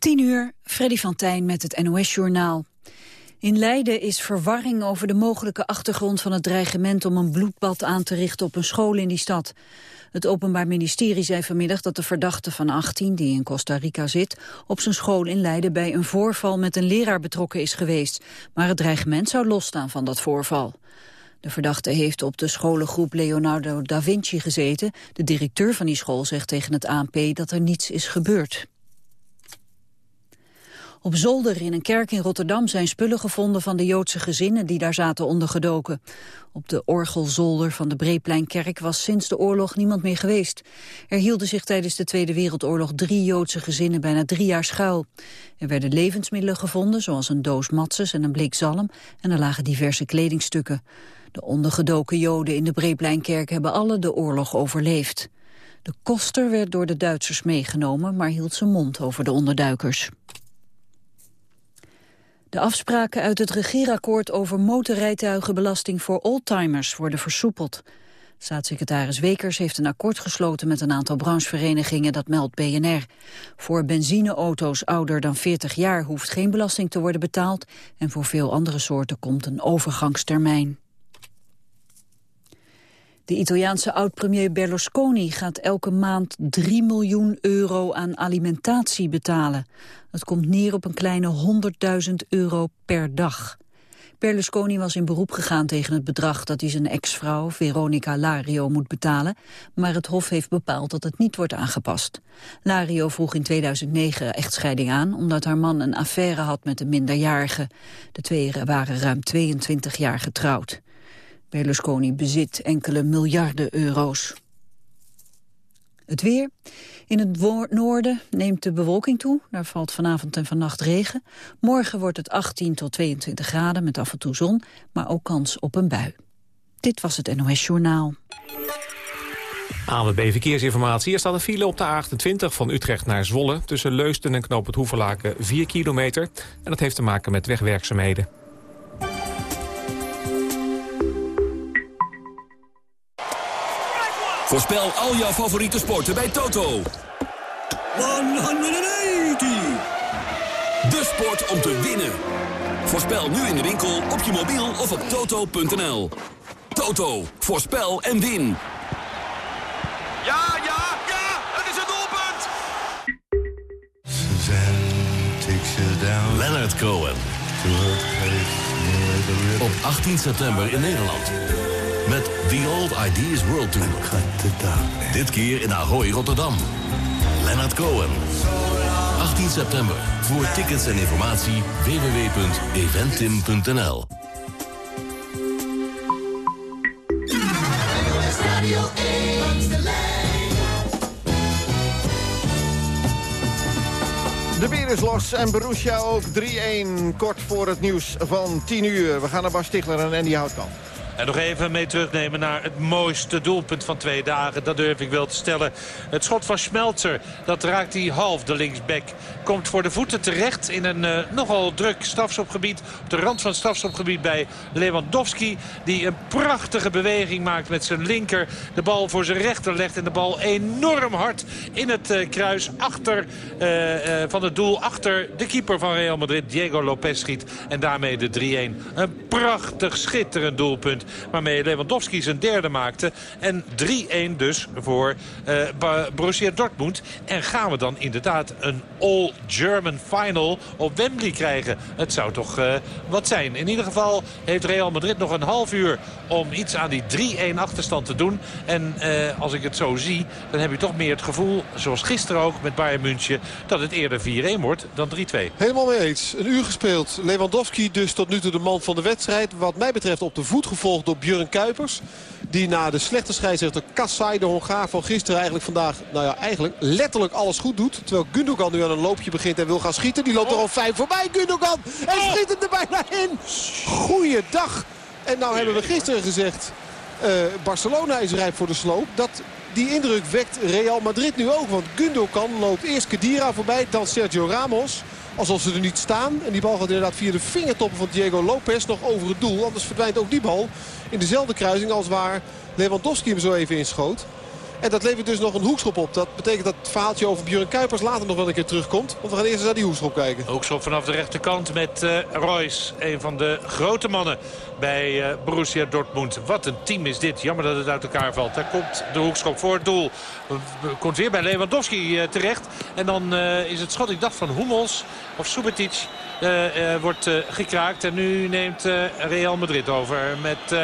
10 uur, Freddy van Tijn met het NOS-journaal. In Leiden is verwarring over de mogelijke achtergrond van het dreigement om een bloedbad aan te richten op een school in die stad. Het Openbaar Ministerie zei vanmiddag dat de verdachte van 18, die in Costa Rica zit, op zijn school in Leiden bij een voorval met een leraar betrokken is geweest. Maar het dreigement zou losstaan van dat voorval. De verdachte heeft op de scholengroep Leonardo da Vinci gezeten. De directeur van die school zegt tegen het ANP dat er niets is gebeurd. Op zolder in een kerk in Rotterdam zijn spullen gevonden van de Joodse gezinnen die daar zaten ondergedoken. Op de orgelzolder van de Breepleinkerk was sinds de oorlog niemand meer geweest. Er hielden zich tijdens de Tweede Wereldoorlog drie Joodse gezinnen bijna drie jaar schuil. Er werden levensmiddelen gevonden, zoals een doos matzes en een blik zalm, en er lagen diverse kledingstukken. De ondergedoken Joden in de Breepleinkerk hebben alle de oorlog overleefd. De koster werd door de Duitsers meegenomen, maar hield zijn mond over de onderduikers. De afspraken uit het regeerakkoord over motorrijtuigenbelasting voor oldtimers worden versoepeld. Staatssecretaris Wekers heeft een akkoord gesloten met een aantal brancheverenigingen, dat meldt BNR. Voor benzineauto's ouder dan 40 jaar hoeft geen belasting te worden betaald en voor veel andere soorten komt een overgangstermijn. De Italiaanse oud-premier Berlusconi gaat elke maand 3 miljoen euro aan alimentatie betalen. Dat komt neer op een kleine 100.000 euro per dag. Berlusconi was in beroep gegaan tegen het bedrag dat hij zijn ex-vrouw Veronica Lario moet betalen, maar het Hof heeft bepaald dat het niet wordt aangepast. Lario vroeg in 2009 echtscheiding aan omdat haar man een affaire had met een minderjarige. De twee waren ruim 22 jaar getrouwd. Berlusconi bezit enkele miljarden euro's. Het weer. In het noorden neemt de bewolking toe. Daar valt vanavond en vannacht regen. Morgen wordt het 18 tot 22 graden met af en toe zon, maar ook kans op een bui. Dit was het NOS Journaal. ANWB Verkeersinformatie. Hier staat een file op de A28 van Utrecht naar Zwolle... tussen Leusden en Knoop het Hoeverlaken 4 kilometer. En dat heeft te maken met wegwerkzaamheden. Voorspel al jouw favoriete sporten bij Toto. 180! De sport om te winnen. Voorspel nu in de winkel, op je mobiel of op toto.nl. Toto, voorspel en win. Ja, ja, ja, het is een doelpunt! Leonard Cohen. Op 18 september in Nederland. Met The Old Ideas World Tour. Dit keer in Ahoy, Rotterdam. Leonard Cohen. 18 september. Voor tickets en informatie www.eventim.nl De bier is los en Borussia ook 3-1. Kort voor het nieuws van 10 uur. We gaan naar Bas Stigler en Andy Houtkamp. En nog even mee terugnemen naar het mooiste doelpunt van twee dagen. Dat durf ik wel te stellen. Het schot van Schmelzer, dat raakt hij half de linksback. Komt voor de voeten terecht in een uh, nogal druk strafschopgebied. Op de rand van het strafschopgebied bij Lewandowski. Die een prachtige beweging maakt met zijn linker. De bal voor zijn rechter legt en de bal enorm hard in het uh, kruis. Achter uh, van het doel, achter de keeper van Real Madrid, Diego Lopez schiet. En daarmee de 3-1. Een prachtig, schitterend doelpunt waarmee Lewandowski zijn derde maakte. En 3-1 dus voor uh, Borussia Dortmund. En gaan we dan inderdaad een All-German Final op Wembley krijgen. Het zou toch uh, wat zijn. In ieder geval heeft Real Madrid nog een half uur om iets aan die 3-1 achterstand te doen. En uh, als ik het zo zie, dan heb je toch meer het gevoel, zoals gisteren ook met Bayern München, dat het eerder 4-1 wordt dan 3-2. Helemaal mee eens. Een uur gespeeld. Lewandowski dus tot nu toe de man van de wedstrijd. Wat mij betreft op de voet gevolgd door Björn Kuipers. Die na de slechte scheidsrechter Kassai, de Hongaar van gisteren eigenlijk vandaag, nou ja, eigenlijk letterlijk alles goed doet. Terwijl Gundogan nu aan een loopje begint en wil gaan schieten. Die loopt er al vijf voorbij, Gundogan. En schiet het er bijna in. Goeiedag. En nou hebben we gisteren gezegd, uh, Barcelona is rijp voor de sloop. Dat, die indruk wekt Real Madrid nu ook. Want Gundogan loopt eerst Kedira voorbij, dan Sergio Ramos. Alsof ze er niet staan. En die bal gaat inderdaad via de vingertoppen van Diego Lopez nog over het doel. Anders verdwijnt ook die bal in dezelfde kruising als waar Lewandowski hem zo even inschoot. En dat levert dus nog een hoekschop op. Dat betekent dat het verhaaltje over Björn Kuipers later nog wel een keer terugkomt. Want we gaan eerst eens naar die hoekschop kijken. Hoekschop vanaf de rechterkant met uh, Royce. Een van de grote mannen bij uh, Borussia Dortmund. Wat een team is dit. Jammer dat het uit elkaar valt. Daar komt de hoekschop voor het doel. Komt weer bij Lewandowski uh, terecht. En dan is het schot, ik dacht van Hummels of Subotic uh, uh, wordt uh, gekraakt. En nu neemt Real Madrid over met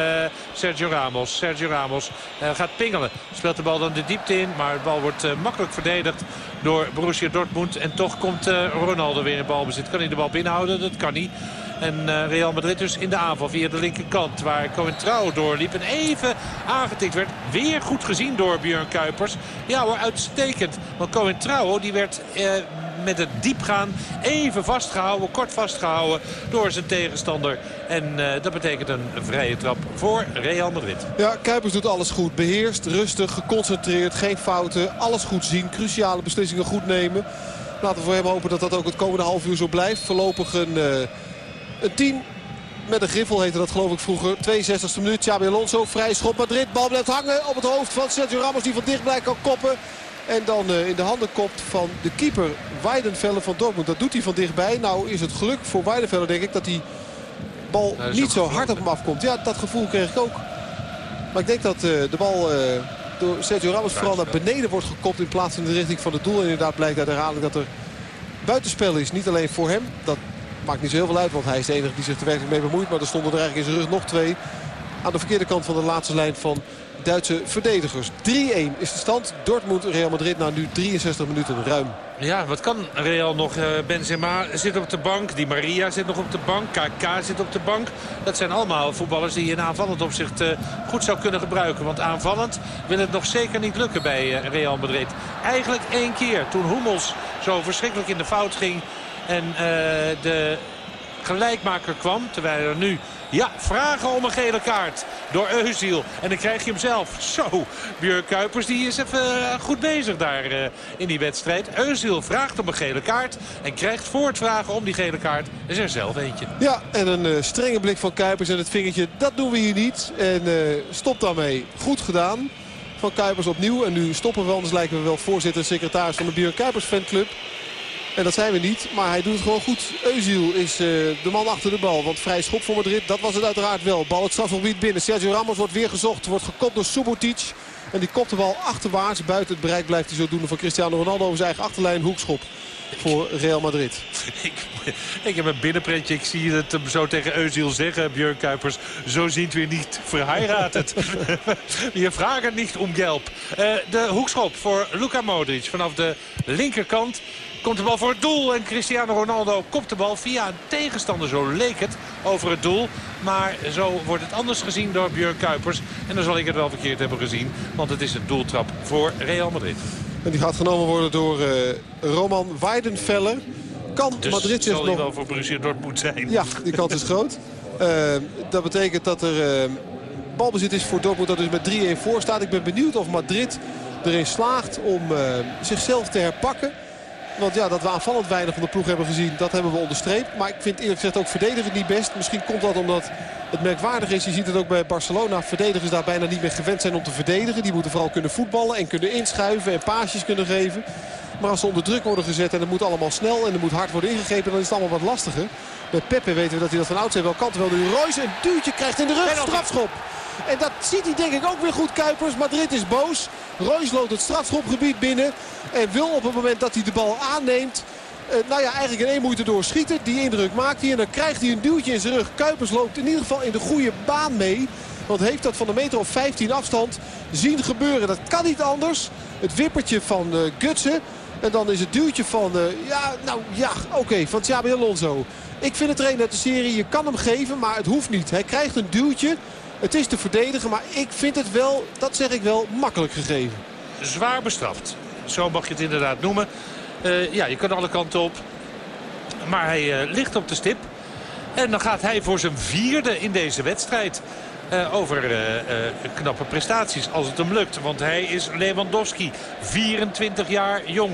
Sergio Ramos. Sergio Ramos gaat pingelen. Speelt de bal dan de diepte in. Maar de bal wordt makkelijk verdedigd door Borussia Dortmund. En toch komt Ronaldo weer in balbezit. Kan hij de bal binnenhouden? Dat kan niet. En Real Madrid dus in de aanval via de linkerkant. Waar Coentrao doorliep en even aangetikt werd. Weer goed gezien door Björn Kuipers. Ja hoor, uitstekend. Want Coentrao die werd met het diepgaan even vastgehouden, kort vastgehouden door zijn tegenstander. En uh, dat betekent een vrije trap voor Real Madrid. Ja, Kuipers doet alles goed. Beheerst, rustig, geconcentreerd, geen fouten. Alles goed zien, cruciale beslissingen goed nemen. Laten we voor hem hopen dat dat ook het komende half uur zo blijft. Voorlopig een, uh, een 10 met een griffel heette dat geloof ik vroeger. 62e minuut, Xabi Alonso, vrij schop Madrid. Bal blijft hangen op het hoofd van Sergio Ramos die van dichtbij kan koppen. En dan uh, in de handen kopt van de keeper Weidenfeller van Dortmund. Dat doet hij van dichtbij. Nou is het geluk voor Weidenfeller denk ik dat die bal niet zo hard op hem afkomt. Ja, dat gevoel kreeg ik ook. Maar ik denk dat uh, de bal uh, door Sergio Ramos vooral naar beneden wordt gekopt in plaats van in de richting van het doel. En inderdaad blijkt uit herhaling dat er buitenspel is. Niet alleen voor hem. Dat maakt niet zo heel veel uit, want hij is de enige die zich er werkelijk mee bemoeit. Maar er stonden er eigenlijk in zijn rug nog twee. Aan de verkeerde kant van de laatste lijn van Duitse verdedigers. 3-1 is de stand. Dortmund, Real Madrid na nu 63 minuten ruim. Ja, wat kan Real nog? Benzema zit op de bank. Di Maria zit nog op de bank. KK zit op de bank. Dat zijn allemaal voetballers die je in aanvallend opzicht goed zou kunnen gebruiken. Want aanvallend wil het nog zeker niet lukken bij Real Madrid. Eigenlijk één keer toen Hummels zo verschrikkelijk in de fout ging. En de gelijkmaker kwam. Terwijl er nu ja, vragen om een gele kaart door Eusiel. En dan krijg je hem zelf. Zo, Björn Kuipers die is even goed bezig daar uh, in die wedstrijd. Eusiel vraagt om een gele kaart. En krijgt voor het vragen om die gele kaart is er zelf eentje. Ja, en een uh, strenge blik van Kuipers en het vingertje. Dat doen we hier niet. En stop daarmee. Goed gedaan van Kuipers opnieuw. En nu stoppen we, anders lijken we wel voorzitter en secretaris van de Björn Kuipers fanclub. En dat zijn we niet. Maar hij doet het gewoon goed. Eusiel is uh, de man achter de bal. Want vrij schop voor Madrid, dat was het uiteraard wel. Bal het strafgebied binnen. Sergio Ramos wordt weer gezocht. Wordt gekopt door Subotic. En die kopt de bal achterwaarts. Buiten het bereik blijft hij zo doen van Cristiano Ronaldo over zijn eigen achterlijn. Hoekschop voor Real Madrid. Ik, ik heb een binnenpretje. Ik zie het hem zo tegen Eusiel zeggen, Björn Kuipers. Zo ziet weer niet verheiratet. Je vraagt niet om gelb. Uh, de hoekschop voor Luka Modric vanaf de linkerkant. Komt de bal voor het doel en Cristiano Ronaldo kopt de bal via een tegenstander. Zo leek het over het doel. Maar zo wordt het anders gezien door Björn Kuipers. En dan zal ik het wel verkeerd hebben gezien. Want het is een doeltrap voor Real Madrid. En die gaat genomen worden door uh, Roman Weidenfeller. Kan dus Madrid zich nog... zal wel voor Borussia Dortmund zijn. Ja, die kans is groot. Uh, dat betekent dat er uh, balbezit is voor Dortmund dat dus met 3-1 voor staat. Ik ben benieuwd of Madrid erin slaagt om zichzelf te herpakken. Want ja, dat we aanvallend weinig van de ploeg hebben gezien, dat hebben we onderstreept. Maar ik vind eerlijk gezegd ook verdedigend niet best. Misschien komt dat omdat het merkwaardig is. Je ziet het ook bij Barcelona. Verdedigers daar bijna niet meer gewend zijn om te verdedigen. Die moeten vooral kunnen voetballen en kunnen inschuiven en paasjes kunnen geven. Maar als ze onder druk worden gezet en het moet allemaal snel en er moet hard worden ingegrepen, dan is het allemaal wat lastiger. Bij Pepe weten we dat hij dat van oudsher wel kan. Terwijl nu Royce een duwtje krijgt in de rug. Strafschop. En dat ziet hij denk ik ook weer goed Kuipers. Madrid is boos. Royce loopt het strafschopgebied binnen. En wil op het moment dat hij de bal aanneemt... Uh, nou ja, eigenlijk in één moeite doorschieten. Die indruk maakt hij. En dan krijgt hij een duwtje in zijn rug. Kuipers loopt in ieder geval in de goede baan mee. Want heeft dat van een meter of 15 afstand zien gebeuren. Dat kan niet anders. Het wippertje van uh, Gutsen. En dan is het duwtje van... Uh, ja, nou ja, oké, van Xabi Alonso. Ik vind het trainen uit de serie. Je kan hem geven, maar het hoeft niet. Hij krijgt een duwtje. Het is te verdedigen, maar ik vind het wel, dat zeg ik wel, makkelijk gegeven. Zwaar bestraft. Zo mag je het inderdaad noemen. Uh, ja, je kan alle kanten op. Maar hij uh, ligt op de stip. En dan gaat hij voor zijn vierde in deze wedstrijd. Uh, over knappe prestaties als het hem lukt. Want hij is Lewandowski, 24 jaar jong.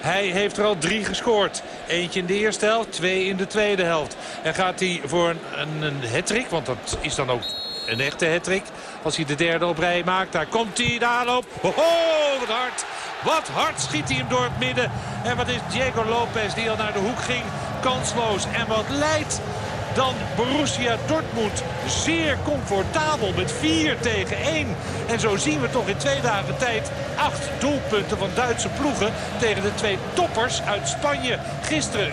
Hij heeft er al drie gescoord. Eentje in de eerste helft, twee in de tweede helft. En gaat hij voor een, een, een hat-trick, want dat is dan ook een echte hattrick. Als hij de derde op rij maakt, daar komt hij, de aanloop. Ho, wat hard. Wat hard schiet hij hem door het midden. En wat is Diego Lopez die al naar de hoek ging. Kansloos. En wat leidt dan Borussia Dortmund zeer comfortabel met 4 tegen 1. En zo zien we toch in twee dagen tijd acht doelpunten van Duitse ploegen tegen de twee toppers uit Spanje. Gisteren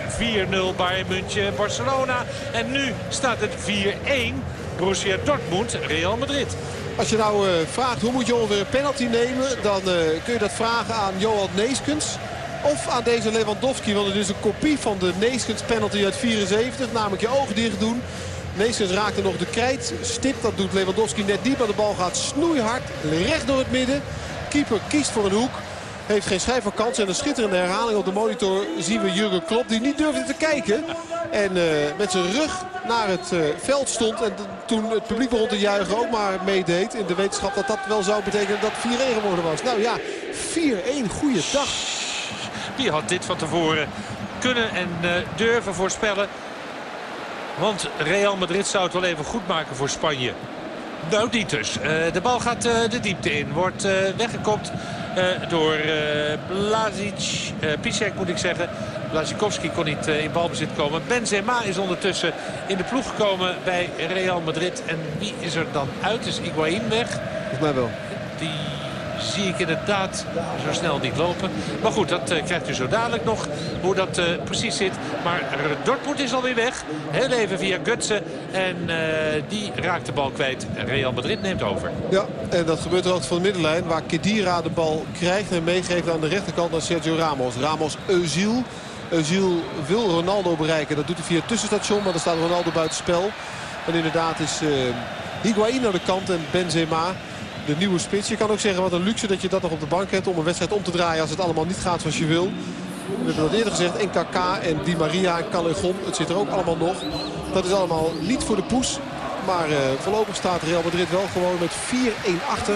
4-0 Bayern München en Barcelona. En nu staat het 4-1 Borussia Dortmund, Real Madrid. Als je nou uh, vraagt hoe moet je ongeveer een penalty nemen... dan uh, kun je dat vragen aan Johan Neeskens. Of aan deze Lewandowski. Want het is een kopie van de Neeskens penalty uit 74. Namelijk je ogen dicht doen. Neeskens raakte nog de krijtstip. Dat doet Lewandowski net niet. Maar de bal gaat snoeihard recht door het midden. Keeper kiest voor een hoek. Heeft geen schijf van kans. En een schitterende herhaling op de monitor zien we Jurgen Klopp. Die niet durfde te kijken. En uh, met zijn rug naar het uh, veld stond. En toen het publiek begon te juichen ook maar meedeed. In de wetenschap dat dat wel zou betekenen dat 4-1 geworden was. Nou ja, 4-1. Goeie dag. Wie had dit van tevoren kunnen en uh, durven voorspellen. Want Real Madrid zou het wel even goed maken voor Spanje. Nou, niet dus. Uh, de bal gaat uh, de diepte in. Wordt weggekopt door Blazic. Pisek moet ik zeggen. Blazikowski kon niet in balbezit komen. Benzema is ondertussen in de ploeg gekomen bij Real Madrid. En wie is er dan uit? Is Higuain weg? Volgens mij wel. Die zie ik inderdaad zo snel niet lopen. Maar goed, dat uh, krijgt u zo dadelijk nog. Hoe dat uh, precies zit. Maar Dortmund is alweer weg. Heel even via Gutsen. En uh, die raakt de bal kwijt. Real Madrid neemt over. Ja, en dat gebeurt er ook van de middenlijn. Waar Kedira de bal krijgt en meegeeft aan de rechterkant naar Sergio Ramos. Ramos Eusiel. Eusiel wil Ronaldo bereiken. Dat doet hij via het tussenstation. Maar dan staat Ronaldo buitenspel. En inderdaad is Higuain naar de kant en Benzema de nieuwe spits. Je kan ook zeggen wat een luxe dat je dat nog op de bank hebt om een wedstrijd om te draaien als het allemaal niet gaat zoals je wil. We hebben dat eerder gezegd. NKK en Di Maria en Callejon. Het zit er ook allemaal nog. Dat is allemaal niet voor de poes. Maar uh, voorlopig staat Real Madrid wel gewoon met 4-1 achter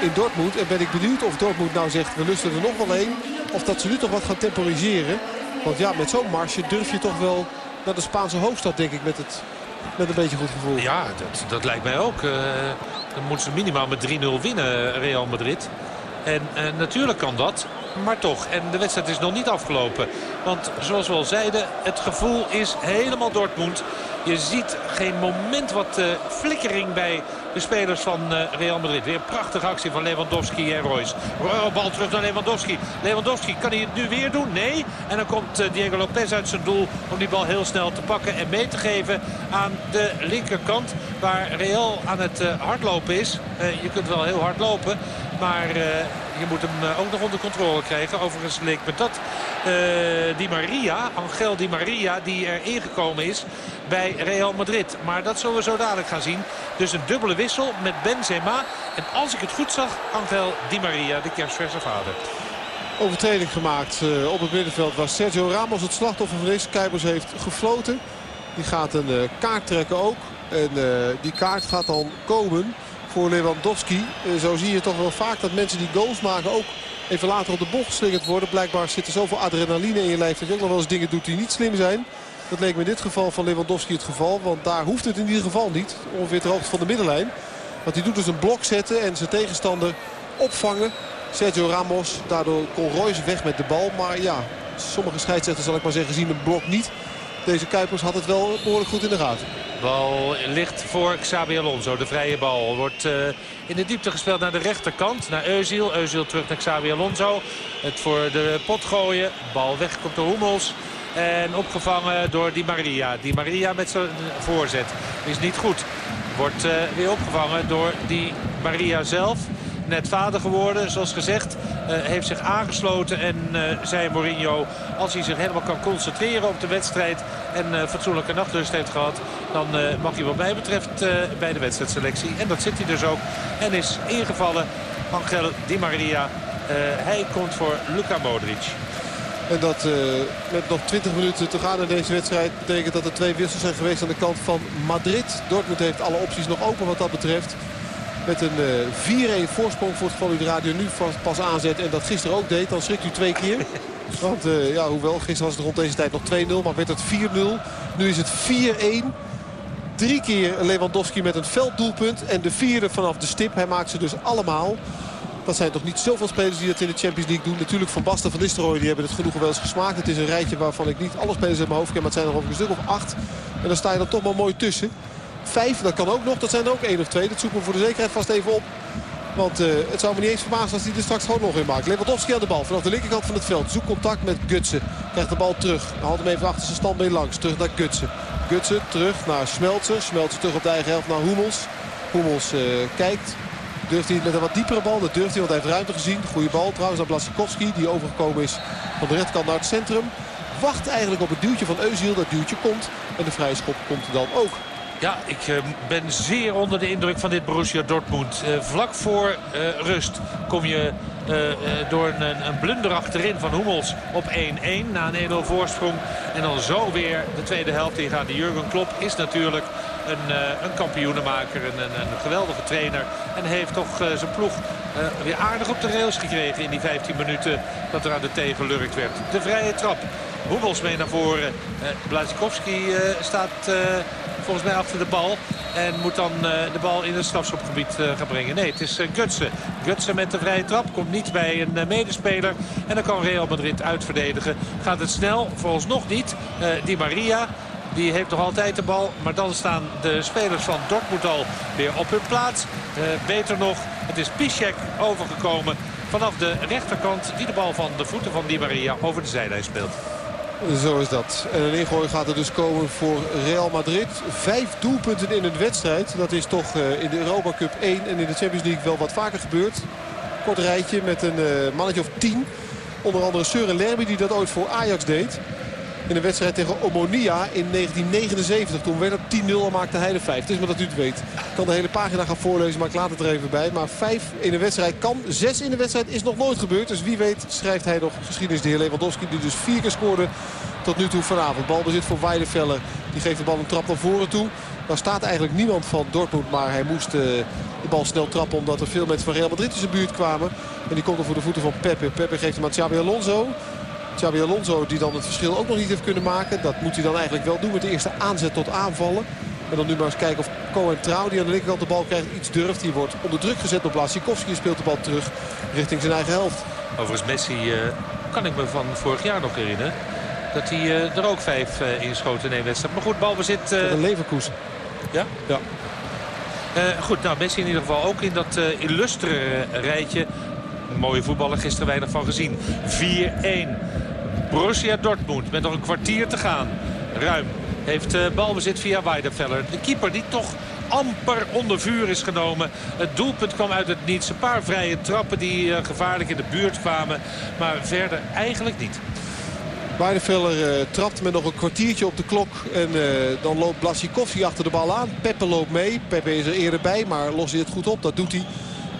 in Dortmund. En ben ik benieuwd of Dortmund nou zegt we lusten er nog wel één. Of dat ze nu toch wat gaan temporiseren. Want ja, met zo'n marsje durf je toch wel naar de Spaanse hoofdstad denk ik met, het, met een beetje goed gevoel. Ja, dat, dat lijkt mij ook. Uh, dan moeten ze minimaal met 3-0 winnen, Real Madrid. En, en natuurlijk kan dat, maar toch. En de wedstrijd is nog niet afgelopen. Want zoals we al zeiden, het gevoel is helemaal Dortmund. Je ziet geen moment wat uh, flikkering bij de spelers van uh, Real Madrid. Weer prachtige actie van Lewandowski en Royce. Bal terug naar Lewandowski. Lewandowski, kan hij het nu weer doen? Nee. En dan komt uh, Diego Lopez uit zijn doel om die bal heel snel te pakken en mee te geven aan de linkerkant. Waar Real aan het hardlopen is. je kunt wel heel hard lopen, maar je moet hem ook nog onder controle krijgen. Overigens leek me dat uh, Di Maria, Angel Di Maria, die er ingekomen is bij Real Madrid. Maar dat zullen we zo dadelijk gaan zien. Dus een dubbele wissel met Benzema. En als ik het goed zag, Angel Di Maria, de kerstverse vader. Overtreding gemaakt uh, op het middenveld waar Sergio Ramos het slachtoffer van is. Kuipers heeft gefloten. Die gaat een kaart trekken ook. En die kaart gaat dan komen voor Lewandowski. zo zie je toch wel vaak dat mensen die goals maken ook even later op de bocht geslingerd worden. Blijkbaar zit er zoveel adrenaline in je lijf dat je ook nog wel eens dingen doet die niet slim zijn. Dat leek me in dit geval van Lewandowski het geval. Want daar hoeft het in ieder geval niet. Ongeveer ter hoogte van de middenlijn. Want hij doet dus een blok zetten en zijn tegenstander opvangen. Sergio Ramos. Daardoor kon Royce weg met de bal. Maar ja, sommige scheidsrechters zal ik maar zeggen zien een blok niet. Deze Kuipers had het wel behoorlijk goed in de gaten. Bal ligt voor Xabi Alonso. De vrije bal wordt uh, in de diepte gespeeld naar de rechterkant. Naar Eusiel. Eusiel terug naar Xabi Alonso. Het voor de pot gooien. Bal weg komt door Hummels. En opgevangen door Di Maria. Di Maria met zijn voorzet. Is niet goed. Wordt uh, weer opgevangen door Di Maria zelf net vader geworden. Zoals gezegd, uh, heeft zich aangesloten en uh, zei Mourinho... als hij zich helemaal kan concentreren op de wedstrijd... en uh, fatsoenlijke nachtrust heeft gehad... dan mag hij wat mij betreft bij de wedstrijdselectie. En dat zit hij dus ook. En is ingevallen Angel Di Maria. hij komt voor Luka Modric. En dat uh, met nog 20 minuten te gaan in deze wedstrijd betekent dat er twee wissels zijn geweest aan de kant van Madrid. Dortmund heeft alle opties nog open wat dat betreft. Met een uh, 4-1 voorsprong voor het geval u de radio nu pas aanzet. En dat gisteren ook deed. Dan schrikt u twee keer. Want uh, ja, hoewel, gisteren was het rond deze tijd nog 2-0. Maar werd het 4-0. Nu is het 4-1. Drie keer Lewandowski met een velddoelpunt. En de vierde vanaf de stip. Hij maakt ze dus allemaal. Dat zijn toch niet zoveel spelers die dat in de Champions League doen. Natuurlijk Van Basten, Van Nistelrooy, die hebben het genoeg wel eens gesmaakt. Het is een rijtje waarvan ik niet alle spelers in mijn hoofd ken. Maar het zijn er over een stuk of acht. En dan sta je dan toch maar mooi tussen. Vijf, dat kan ook nog. Dat zijn er ook één of twee. Dat zoeken we voor de zekerheid vast even op. Want uh, het zou me niet eens verbazen als hij er straks gewoon nog in maakt. Lewandowski aan de bal vanaf de linkerkant van het veld. Zoekt contact met Gutsen. Krijgt de bal terug. Haalt hem even achter zijn standbeen langs. Terug naar Gutsen. Gutsen terug naar Smeltzer. Smeltzer terug op de eigen helft naar Hummels. Hummels uh, kijkt. Durft hij met een wat diepere bal. Dat durft hij, want hij heeft ruimte gezien. Goede bal trouwens aan Blasikowski. Die overgekomen is van de rechterkant naar het centrum. Wacht eigenlijk op het duwtje van Eusiel. Dat duwtje komt. En de vrije schop komt dan ook. Ja, ik uh, ben zeer onder de indruk van dit Borussia Dortmund. Uh, vlak voor uh, rust kom je door een, blunder achterin van Hummels op 1-1 na een 1-0 voorsprong. En dan zo weer de tweede helft ingaan. De Jurgen Klopp is natuurlijk een, een kampioenenmaker, een, een, geweldige trainer. En heeft toch zijn ploeg weer aardig op de rails gekregen in die 15 minuten dat er aan de thee gelurkt werd. De vrije trap. Hummels mee naar voren. Blazikowski staat volgens mij achter de bal. En moet dan uh, de bal in het strafschopgebied uh, gaan brengen. Nee, het is uh, Gutsen. Gutsen met de vrije trap. Komt niet bij een medespeler. En dan kan Real Madrid uitverdedigen. Gaat het snel? Volgens nog niet. Di Maria die heeft nog altijd de bal. Maar dan staan de spelers van Dortmund al weer op hun plaats. beter nog, het is Piszek overgekomen vanaf de rechterkant. Die de bal van de voeten van Di Maria over de zijlijn speelt. Zo is dat. En een ingooi gaat er dus komen voor Real Madrid. Vijf doelpunten in een wedstrijd. Dat is toch in de Europa Cup 1 en in de Champions League wel wat vaker gebeurd. Kort rijtje met een mannetje of tien. Onder andere Søren Lerby die dat ooit voor Ajax deed. In een wedstrijd tegen Omonia in 1979. Toen werd het 10-0 en maakte hij de 5. Het is maar dat u het weet. Ik kan de hele pagina gaan voorlezen, maar ik laat het er even bij. Maar 5 in een wedstrijd kan. 6 in de wedstrijd is nog nooit gebeurd. Dus wie weet schrijft hij nog geschiedenis. De heer Lewandowski die dus vier keer scoorde tot nu toe vanavond. Balbezit voor Weideveller. Die geeft de bal een trap naar voren toe. Daar staat eigenlijk niemand van Dortmund. Maar hij moest uh, de bal snel trappen omdat er veel mensen van Real Madrid in zijn buurt kwamen. En die komt er voor de voeten van Pepe. Pepe geeft hem aan Xabi Alonso. Xabi Alonso die dan het verschil ook nog niet heeft kunnen maken. Dat moet hij dan eigenlijk wel doen met de eerste aanzet tot aanvallen. En dan nu maar eens kijken of Cohen Trouw die aan de linkerkant de bal krijgt iets durft. Die wordt onder druk gezet door Blasikowski en speelt de bal terug richting zijn eigen helft. Overigens Messi uh, kan ik me van vorig jaar nog herinneren. Dat hij uh, er ook vijf uh, inschoten in één wedstrijd. Maar goed, balbezit... Uh... Een Leverkusen. Ja? Ja. goed, nou Messi in ieder geval ook in dat illustre rijtje. Mooie voetballer, gisteren weinig van gezien. 4-1. Borussia Dortmund met nog een kwartier te gaan. Ruim heeft uh, balbezit via Weidenfeller. De keeper die toch amper onder vuur is genomen. Het doelpunt kwam uit het niets. Een paar vrije trappen die uh, gevaarlijk in de buurt kwamen. Maar verder eigenlijk niet. Weidenfeller uh, trapt met nog een kwartiertje op de klok. En dan loopt Blasikowski achter de bal aan. Peppe loopt mee. Peppe is er eerder bij, maar lost hij het goed op. Dat doet hij.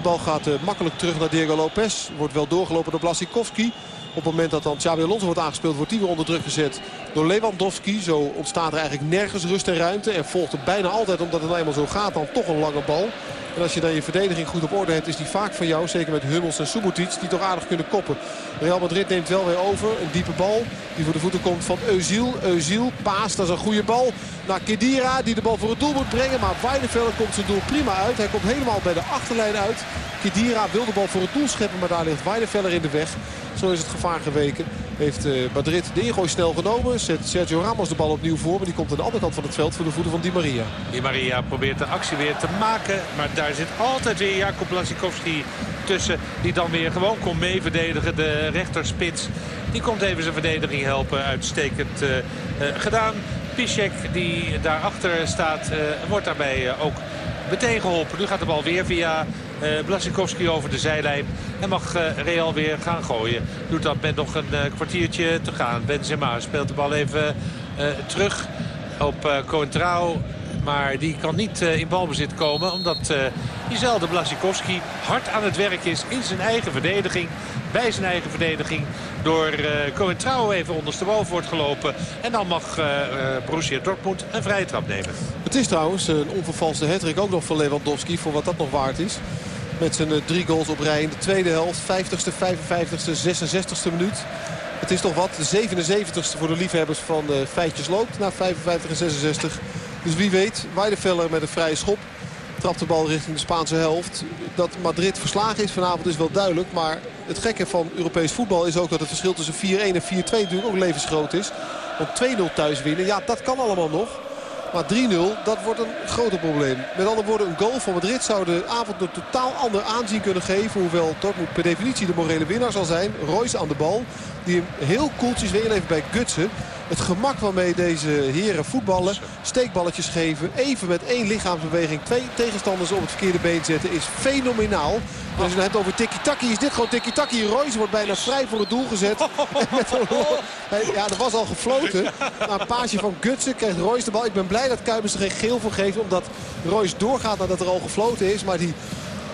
Bal gaat uh, makkelijk terug naar Diego Lopez. Wordt wel doorgelopen door Blasikowski. Op het moment dat dan Alonso wordt aangespeeld, wordt hij weer onder druk gezet door Lewandowski. Zo ontstaat er eigenlijk nergens rust en ruimte. En volgt er bijna altijd, omdat het eenmaal zo gaat, dan toch een lange bal. En als je dan je verdediging goed op orde hebt, is die vaak van jou. Zeker met Hummels en Subotic, die toch aardig kunnen koppen. Real Madrid neemt wel weer over. Een diepe bal die voor de voeten komt van Eusiel. Eusiel paast, dat is een goede bal naar Kedira. Die de bal voor het doel moet brengen. Maar Weidenfeller komt zijn doel prima uit. Hij komt helemaal bij de achterlijn uit. Kedira wil de bal voor het doel scheppen, maar daar ligt Weidenfeller in de weg. Zo is het gevaar geweken. Heeft Madrid de ingooi snel genomen. Zet Sergio Ramos de bal opnieuw voor. Maar die komt aan de andere kant van het veld voor de voeten van Di Maria. Di Maria probeert de actie weer te maken. Maar daar zit altijd weer Jakob Lasikowski tussen. Die dan weer gewoon komt mee verdedigen. De rechterspits. Die komt even zijn verdediging helpen. Uitstekend uh, uh, gedaan. Piszek die daarachter staat wordt daarbij ook meteen geholpen. Nu gaat de bal weer via Blasikowski over de zijlijn. En mag uh, Real weer gaan gooien. Doet dat met nog een uh, kwartiertje te gaan. Benzema speelt de bal even terug op uh. Maar die kan niet in balbezit komen. Omdat diezelfde Blasikowski hard aan het werk is in zijn eigen verdediging. Bij zijn eigen verdediging. Door uh, Coentrao even ondersteboven wordt gelopen. En dan mag Borussia Dortmund een vrije trap nemen. Het is trouwens een onvervalste hattrick ook nog van Lewandowski. Voor wat dat nog waard is. Met zijn drie goals op rij in de tweede helft. 50ste, 55ste, 66ste minuut. Het is toch wat. De 77ste voor de liefhebbers van de feitjes loopt. Na 55 en 66. Dus wie weet, Weideveller met een vrije schop trapt de bal richting de Spaanse helft. Dat Madrid verslagen is vanavond is wel duidelijk. Maar het gekke van Europees voetbal is ook dat het verschil tussen 4-1 en 4-2 natuurlijk ook levensgroot is. Want 2-0 thuis winnen, ja dat kan allemaal nog. Maar 3-0, dat wordt een groter probleem. Met andere woorden, een goal van Madrid zou de avond een totaal ander aanzien kunnen geven. Hoewel Dortmund per definitie de morele winnaar zal zijn. Royce aan de bal, die hem heel koeltjes weer even bij Gutsen. Het gemak waarmee deze heren voetballen, steekballetjes geven, even met één lichaamsbeweging twee tegenstanders op het verkeerde been zetten, is fenomenaal. En als je het hebt over tiki-taki, is dit gewoon tiki-taki. Royce wordt bijna vrij voor het doel gezet. ja, er was al gefloten. Na een paasje van Gutsen krijgt Royce de bal. Ik ben blij dat Kuipers er geen geel voor geeft, omdat Royce doorgaat nadat er al gefloten is. Maar die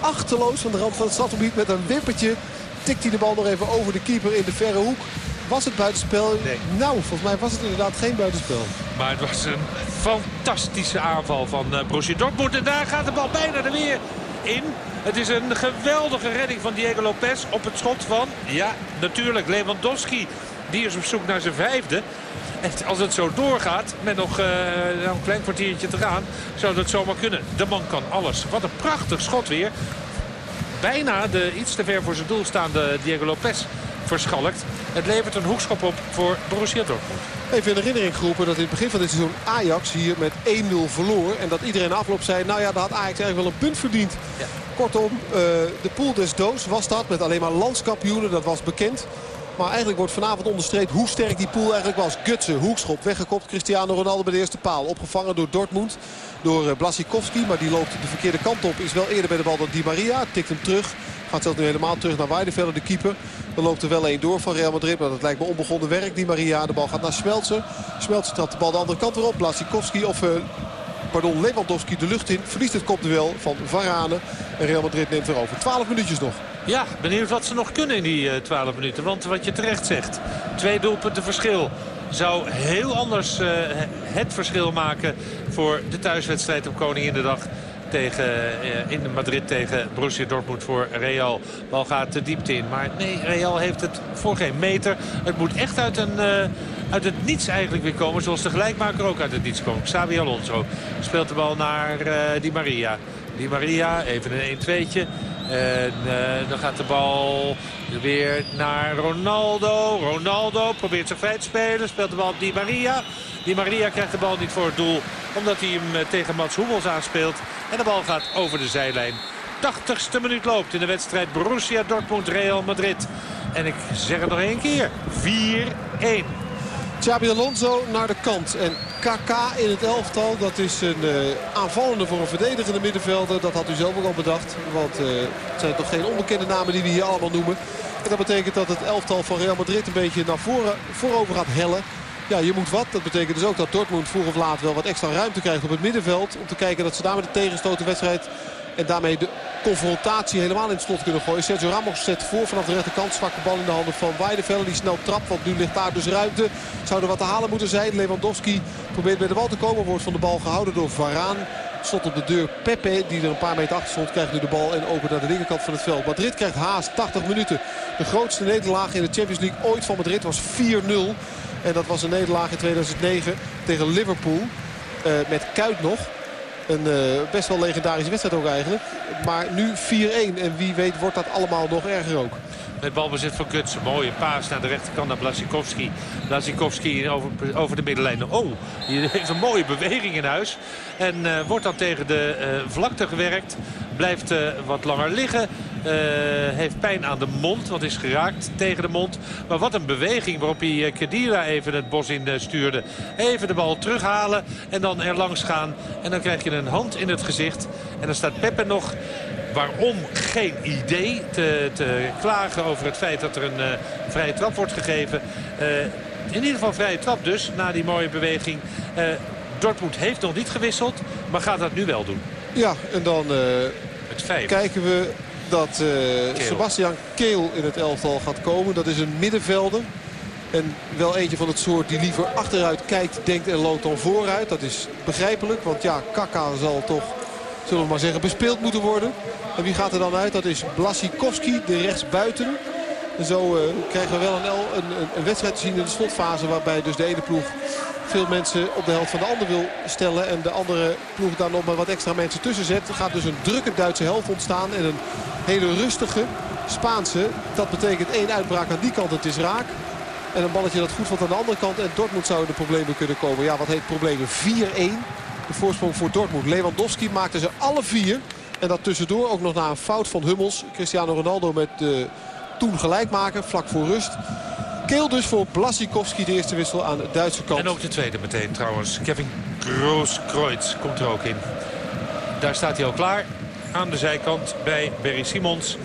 achterloos van de rand van het strafgebied met een wippertje tikt hij de bal nog even over de keeper in de verre hoek. Was het buitenspel? Nee. Nou, volgens mij was het inderdaad geen buitenspel. Maar het was een fantastische aanval van uh, Borussia Dortmund. En daar gaat de bal bijna er weer in. Het is een geweldige redding van Diego Lopez op het schot van, ja, natuurlijk Lewandowski. Die is op zoek naar zijn vijfde. En als het zo doorgaat, met nog uh, een klein kwartiertje te gaan, zou dat zomaar kunnen. De man kan alles. Wat een prachtig schot weer. Bijna de iets te ver voor zijn doel staande Diego Lopez verschalkt. Het levert een hoekschop op voor Borussia Dortmund. Even in herinnering geroepen dat in het begin van dit seizoen Ajax hier met 1-0 verloor. En dat iedereen afloop zei, nou ja, daar had Ajax eigenlijk wel een punt verdiend. Ja. Kortom, uh, de pool des doods was dat met alleen maar landskampioenen, dat was bekend. Maar eigenlijk wordt vanavond onderstreept hoe sterk die pool eigenlijk was. Gutsen, hoekschop, weggekopt. Cristiano Ronaldo bij de eerste paal. Opgevangen door Dortmund, door Blasikowski. Maar die loopt de verkeerde kant op. Is wel eerder bij de bal dan Di Maria. Tikt hem terug. Gaat zelfs nu helemaal terug naar Weidevelder, de keeper. Dan loopt er wel één door van Real Madrid. Maar dat lijkt me onbegonnen werk. Die Maria, de bal gaat naar Smeltzer. Smeltzer trapt de bal de andere kant weer op. Blasikowski of... Uh, pardon, Lewandowski de lucht in. Verliest het kopduel van Varane. En Real Madrid neemt weer over. 12 minuutjes nog. Ja, benieuwd wat ze nog kunnen in die uh, 12 minuten. Want wat je terecht zegt, twee doelpunten verschil zou heel anders uh, het verschil maken voor de thuiswedstrijd op Koninginnedag tegen, uh, in Madrid tegen Borussia Dortmund voor Real. Bal gaat de diepte in. Maar nee, Real heeft het voor geen meter. Het moet echt uit, een, uh, uit het niets eigenlijk weer komen. Zoals de gelijkmaker ook uit het niets komt. Xavi Alonso speelt de bal naar uh, Di Maria. Di Maria, even een 1-2'tje. En dan gaat de bal weer naar Ronaldo. Ronaldo probeert zich vrij te spelen. Speelt de bal op Di Maria. Di Maria krijgt de bal niet voor het doel. Omdat hij hem tegen Mats Hummels aanspeelt. En de bal gaat over de zijlijn. 80ste minuut loopt in de wedstrijd Borussia Dortmund-Real Madrid. En ik zeg het nog één keer. 4-1. Xabi Alonso naar de kant. En KK in het elftal, dat is een uh, aanvallende voor een verdedigende middenvelder. Dat had u zelf ook al bedacht. Want uh, het zijn toch geen onbekende namen die we hier allemaal noemen. En dat betekent dat het elftal van Real Madrid een beetje naar voren, voorover gaat hellen. Ja, je moet wat. Dat betekent dus ook dat Dortmund vroeg of laat wel wat extra ruimte krijgt op het middenveld. Om te kijken dat ze daar met de tegenstoten wedstrijd en daarmee de confrontatie helemaal in het slot kunnen gooien. Sergio Ramos zet voor vanaf de rechterkant. Zwakke bal in de handen van Weidevelder. Die snel trapt, want nu ligt daar dus ruimte. Zou er wat te halen moeten zijn. Lewandowski probeert bij de bal te komen. Wordt van de bal gehouden door Varaan. Stond op de deur Pepe, die er een paar meter achter stond, krijgt nu de bal en opent naar de linkerkant van het veld. Madrid krijgt haast 80 minuten. De grootste nederlaag in de Champions League ooit van Madrid was 4-0. En dat was een nederlaag in 2009 tegen Liverpool. Uh, met Kuit nog. Een uh, best wel legendarische wedstrijd ook eigenlijk. Maar nu 4-1. En wie weet wordt dat allemaal nog erger ook. Met balbezit van Gutsen. Mooie paas naar de rechterkant naar Blasikowski. Blasikowski over, over de middenlijn. Oh, die heeft een mooie beweging in huis. En uh, wordt dan tegen de uh, vlakte gewerkt. Blijft uh, wat langer liggen. heeft pijn aan de mond. Want is geraakt tegen de mond. Maar wat een beweging waarop hij Kedira even het bos in stuurde. Even de bal terughalen. En dan er langs gaan. En dan krijg je een hand in het gezicht. En dan staat Peppe nog waarom geen idee te, te, klagen over het feit dat er een uh, vrije trap wordt gegeven. Uh, in ieder geval vrije trap dus, na die mooie beweging. Uh, Dortmund heeft nog niet gewisseld, maar gaat dat nu wel doen. Ja, en dan het kijken we dat. Sebastian Keel in het elftal gaat komen. Dat is een middenvelder. En wel eentje van het soort die liever achteruit kijkt, denkt en loopt dan vooruit. Dat is begrijpelijk, want ja, Kaka zal toch, zullen we maar zeggen, bespeeld moeten worden. En wie gaat er dan uit? Dat is Blasikowski, de rechtsbuiten. En zo uh, krijgen we wel een, een, een, wedstrijd te zien in de slotfase waarbij dus de ene ploeg veel mensen op de helft van de ander wil stellen. En de andere ploeg daar nog maar wat extra mensen tussen zet. Er gaat dus een drukke Duitse helft ontstaan. En een hele rustige Spaanse. Dat betekent één uitbraak aan die kant. Het is raak. En een balletje dat goed valt aan de andere kant. En Dortmund zou de problemen kunnen komen. Ja, wat heet problemen? 4-1. De voorsprong voor Dortmund. Lewandowski maakte ze alle vier. En dat tussendoor ook nog na een fout van Hummels. Cristiano Ronaldo met de toen gelijk maken, vlak voor rust. Keel dus voor Blasikowski de eerste wissel aan de Duitse kant. En ook de tweede meteen trouwens. Kevin Grooskreutz komt er ook in. Daar staat hij al klaar. Aan de zijkant bij Berry Simons.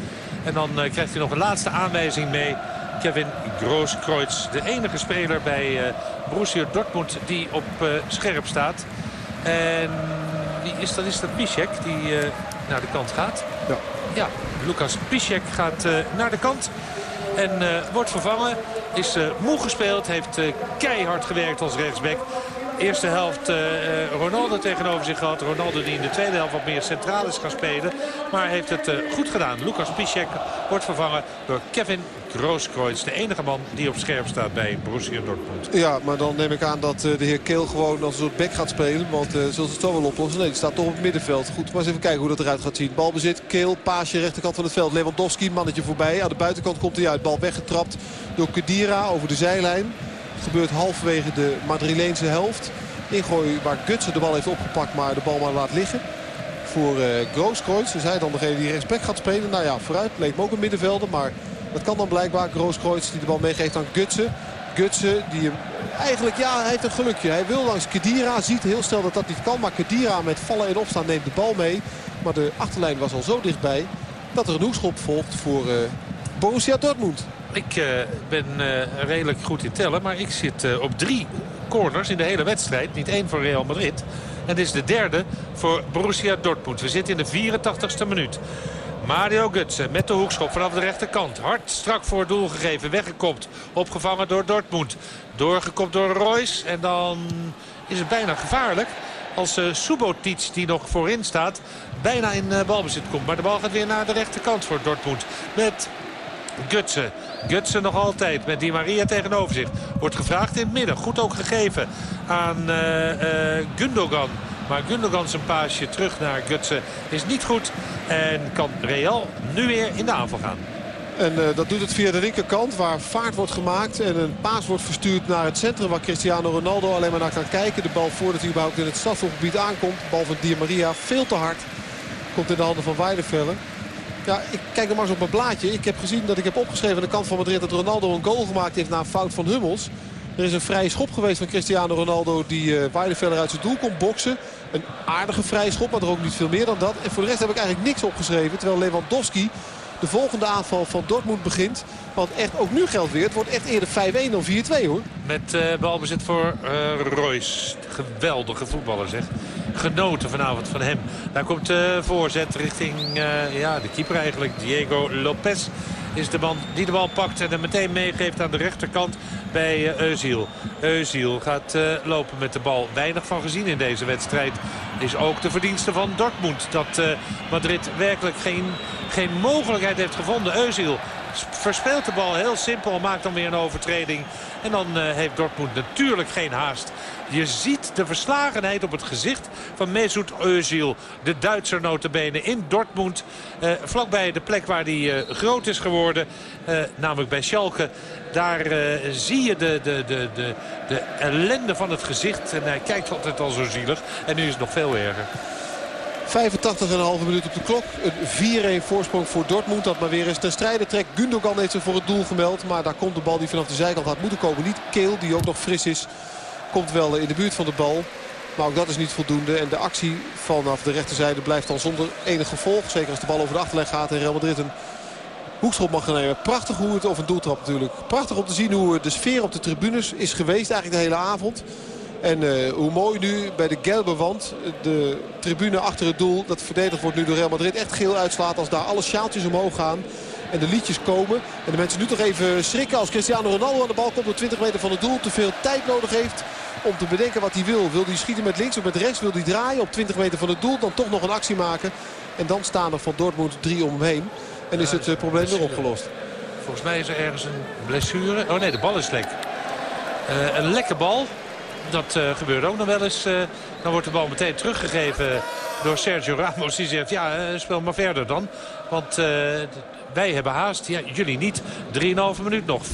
En dan uh, krijgt hij nog een laatste aanwijzing mee. Kevin Grooskreutz. De enige speler bij uh, Borussia Dortmund die op uh, scherp staat. En die is, dat is dat Piszek die naar de kant gaat. Ja. Ja, Lucas Piszek gaat naar de kant. En uh, wordt vervangen. Is moe gespeeld. Heeft keihard gewerkt als rechtsback. Eerste helft Ronaldo tegenover zich gehad. Ronaldo die in de tweede helft wat meer centraal is gaan spelen. Maar heeft het goed gedaan. Lucas Piszek wordt vervangen door Kevin Grooskreutz. De enige man die op scherp staat bij Borussia Dortmund. Ja, maar dan neem ik aan dat de heer Keel gewoon als een soort back gaat spelen. Want uh, zullen ze het zo wel oplossen? Nee, die staat toch op het middenveld. Goed, maar eens even kijken hoe dat eruit gaat zien. Balbezit, Keel, paasje, rechterkant van het veld. Lewandowski, mannetje voorbij. Aan de buitenkant komt hij uit. Bal weggetrapt door Kedira over de zijlijn. Gebeurt halverwege de Madrileense helft. Ingooi waar Gutsen de bal heeft opgepakt, maar de bal maar laat liggen. Voor uh, Grooskreutz. Is hij dan degene die rechtsback gaat spelen? Nou ja, vooruit. Leek me ook een middenvelder, maar... Dat kan dan blijkbaar Grooskreutz die de bal meegeeft aan Gutsen. Gutsen die hem eigenlijk, ja, hij heeft een gelukje. Hij wil langs Kedira, ziet heel snel dat dat niet kan. Maar Kedira met vallen en opstaan neemt de bal mee. Maar de achterlijn was al zo dichtbij dat er een hoekschop volgt voor uh, Borussia Dortmund. Ik uh, ben uh, redelijk goed in tellen, maar ik zit op drie corners in de hele wedstrijd. Niet één voor Real Madrid. En dit is de derde voor Borussia Dortmund. We zitten in de 84ste minuut. Mario Gutsen met de hoekschop vanaf de rechterkant. Hard strak voor het doel gegeven. Weggekopt. Opgevangen door Dortmund. Doorgekopt door Royce. En dan is het bijna gevaarlijk. Als uh, Subotic, die nog voorin staat, bijna in uh, balbezit komt. Maar de bal gaat weer naar de rechterkant voor Dortmund. Met Gutsen. Gutsen nog altijd met Di Maria tegenover zich. Wordt gevraagd in het midden. Goed ook gegeven aan uh, uh, Gundogan. Maar Gundogan zijn paasje terug naar Gutsen is niet goed. En kan Real nu weer in de aanval gaan. En uh, dat doet het via de linkerkant waar vaart wordt gemaakt. En een paas wordt verstuurd naar het centrum waar Cristiano Ronaldo alleen maar naar kan kijken. De bal voordat hij überhaupt in het strafgebied aankomt. Bal van Di Maria veel te hard. Komt in de handen van Weidenfeller. Ja, ik kijk nog maar eens op mijn blaadje. Ik heb gezien dat ik heb opgeschreven aan de kant van Madrid dat Ronaldo een goal gemaakt heeft na een fout van Hummels. Er is een vrije schop geweest van Cristiano Ronaldo die uh, Weidenfeller uit zijn doel kon boksen. Een aardige vrije schop, maar er ook niet veel meer dan dat. En voor de rest heb ik eigenlijk niks opgeschreven. Terwijl Lewandowski de volgende aanval van Dortmund begint. Want echt, ook nu geldt weer, het wordt echt eerder 5-1 dan 4-2 hoor. Met uh, balbezit voor uh, Royce. Geweldige voetballer zeg. Genoten vanavond van hem. Daar komt de voorzet richting ja, de keeper eigenlijk, Diego Lopez is de man die de bal pakt en hem meteen meegeeft aan de rechterkant bij Eusiel. Eusiel gaat lopen met de bal. Weinig van gezien in deze wedstrijd is ook de verdienste van Dortmund. Dat Madrid werkelijk geen, geen mogelijkheid heeft gevonden. Eusiel verspeelt de bal heel simpel, maakt dan weer een overtreding. En dan uh, heeft Dortmund natuurlijk geen haast. Je ziet de verslagenheid op het gezicht van Mesut Özil. De Duitser notabene in Dortmund. Uh, vlakbij de plek waar hij uh, groot is geworden. namelijk bij Schalke. Daar zie je de, de, de, de, de ellende van het gezicht. En hij kijkt altijd al zo zielig. En nu is het nog veel erger. 85,5 minuut op de klok. Een 4-1 voorsprong voor Dortmund. Dat maar weer eens ten strijde trekt. Gundogan heeft zich voor het doel gemeld. Maar daar komt de bal die vanaf de zijkant had moeten komen. Niet Keel, die ook nog fris is. Komt wel in de buurt van de bal. Maar ook dat is niet voldoende. En de actie vanaf de rechterzijde blijft dan zonder enig gevolg. Zeker als de bal over de achterlijn gaat en Real Madrid een hoekschop mag gaan nemen. Prachtig hoe het, of een doeltrap natuurlijk. Prachtig om te zien hoe de sfeer op de tribunes is geweest eigenlijk de hele avond. En uh, hoe mooi nu bij de gelbe wand de tribune achter het doel... dat verdedigd wordt nu door Real Madrid echt geel uitslaat... als daar alle sjaaltjes omhoog gaan en de liedjes komen. En de mensen nu toch even schrikken als Cristiano Ronaldo aan de bal komt... op 20 meter van het doel, te veel tijd nodig heeft om te bedenken wat hij wil. Wil hij schieten met links of met rechts? Wil hij draaien op 20 meter van het doel? Dan toch nog een actie maken. En dan staan er van Dortmund drie om hem heen. En is het uh, probleem weer opgelost. Volgens mij is er ergens een blessure. Oh nee, de bal is lek. Een lekke bal. Dat uh, gebeurt ook nog wel eens. Uh, dan wordt de bal meteen teruggegeven door Sergio Ramos. Die zegt, ja, uh, speel maar verder dan. Want wij hebben haast. Ja, jullie niet. 3,5 minuut nog. 4-1.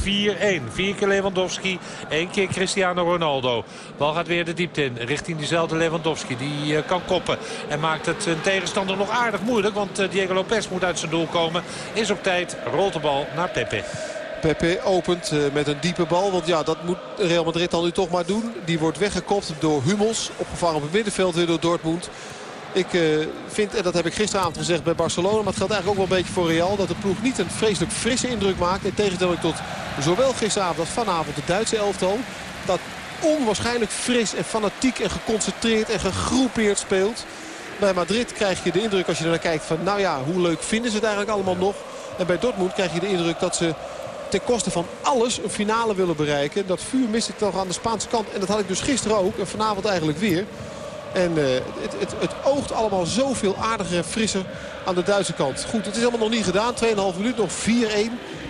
Vier keer Lewandowski. Eén keer Cristiano Ronaldo. Bal gaat weer de diepte in. Richting diezelfde Lewandowski. Die kan koppen. En maakt het een tegenstander nog aardig moeilijk. Want Diego Lopez moet uit zijn doel komen. Is op tijd. Rolt de bal naar Pepe. Pepe opent uh, met een diepe bal. Want ja, dat moet Real Madrid dan nu toch maar doen. Die wordt weggekopt door Hummels. Opgevangen op het middenveld weer door Dortmund. Ik uh, vind, en dat heb ik gisteravond gezegd bij Barcelona... maar het geldt eigenlijk ook wel een beetje voor Real... dat de ploeg niet een vreselijk frisse indruk maakt. In tegenstelling tot zowel gisteravond als vanavond de Duitse elftal. Dat onwaarschijnlijk fris en fanatiek en geconcentreerd en gegroepeerd speelt. Bij Madrid krijg je de indruk als je er naar kijkt van... nou ja, hoe leuk vinden ze het eigenlijk allemaal nog? En bij Dortmund krijg je de indruk dat ze ten koste van alles een finale willen bereiken. Dat vuur mis ik toch aan de Spaanse kant. En dat had ik dus gisteren ook en vanavond eigenlijk weer. En uh, het, het, het, oogt allemaal zoveel aardiger en frisser aan de Duitse kant. Goed, het is allemaal nog niet gedaan. 2,5 minuut, nog 4-1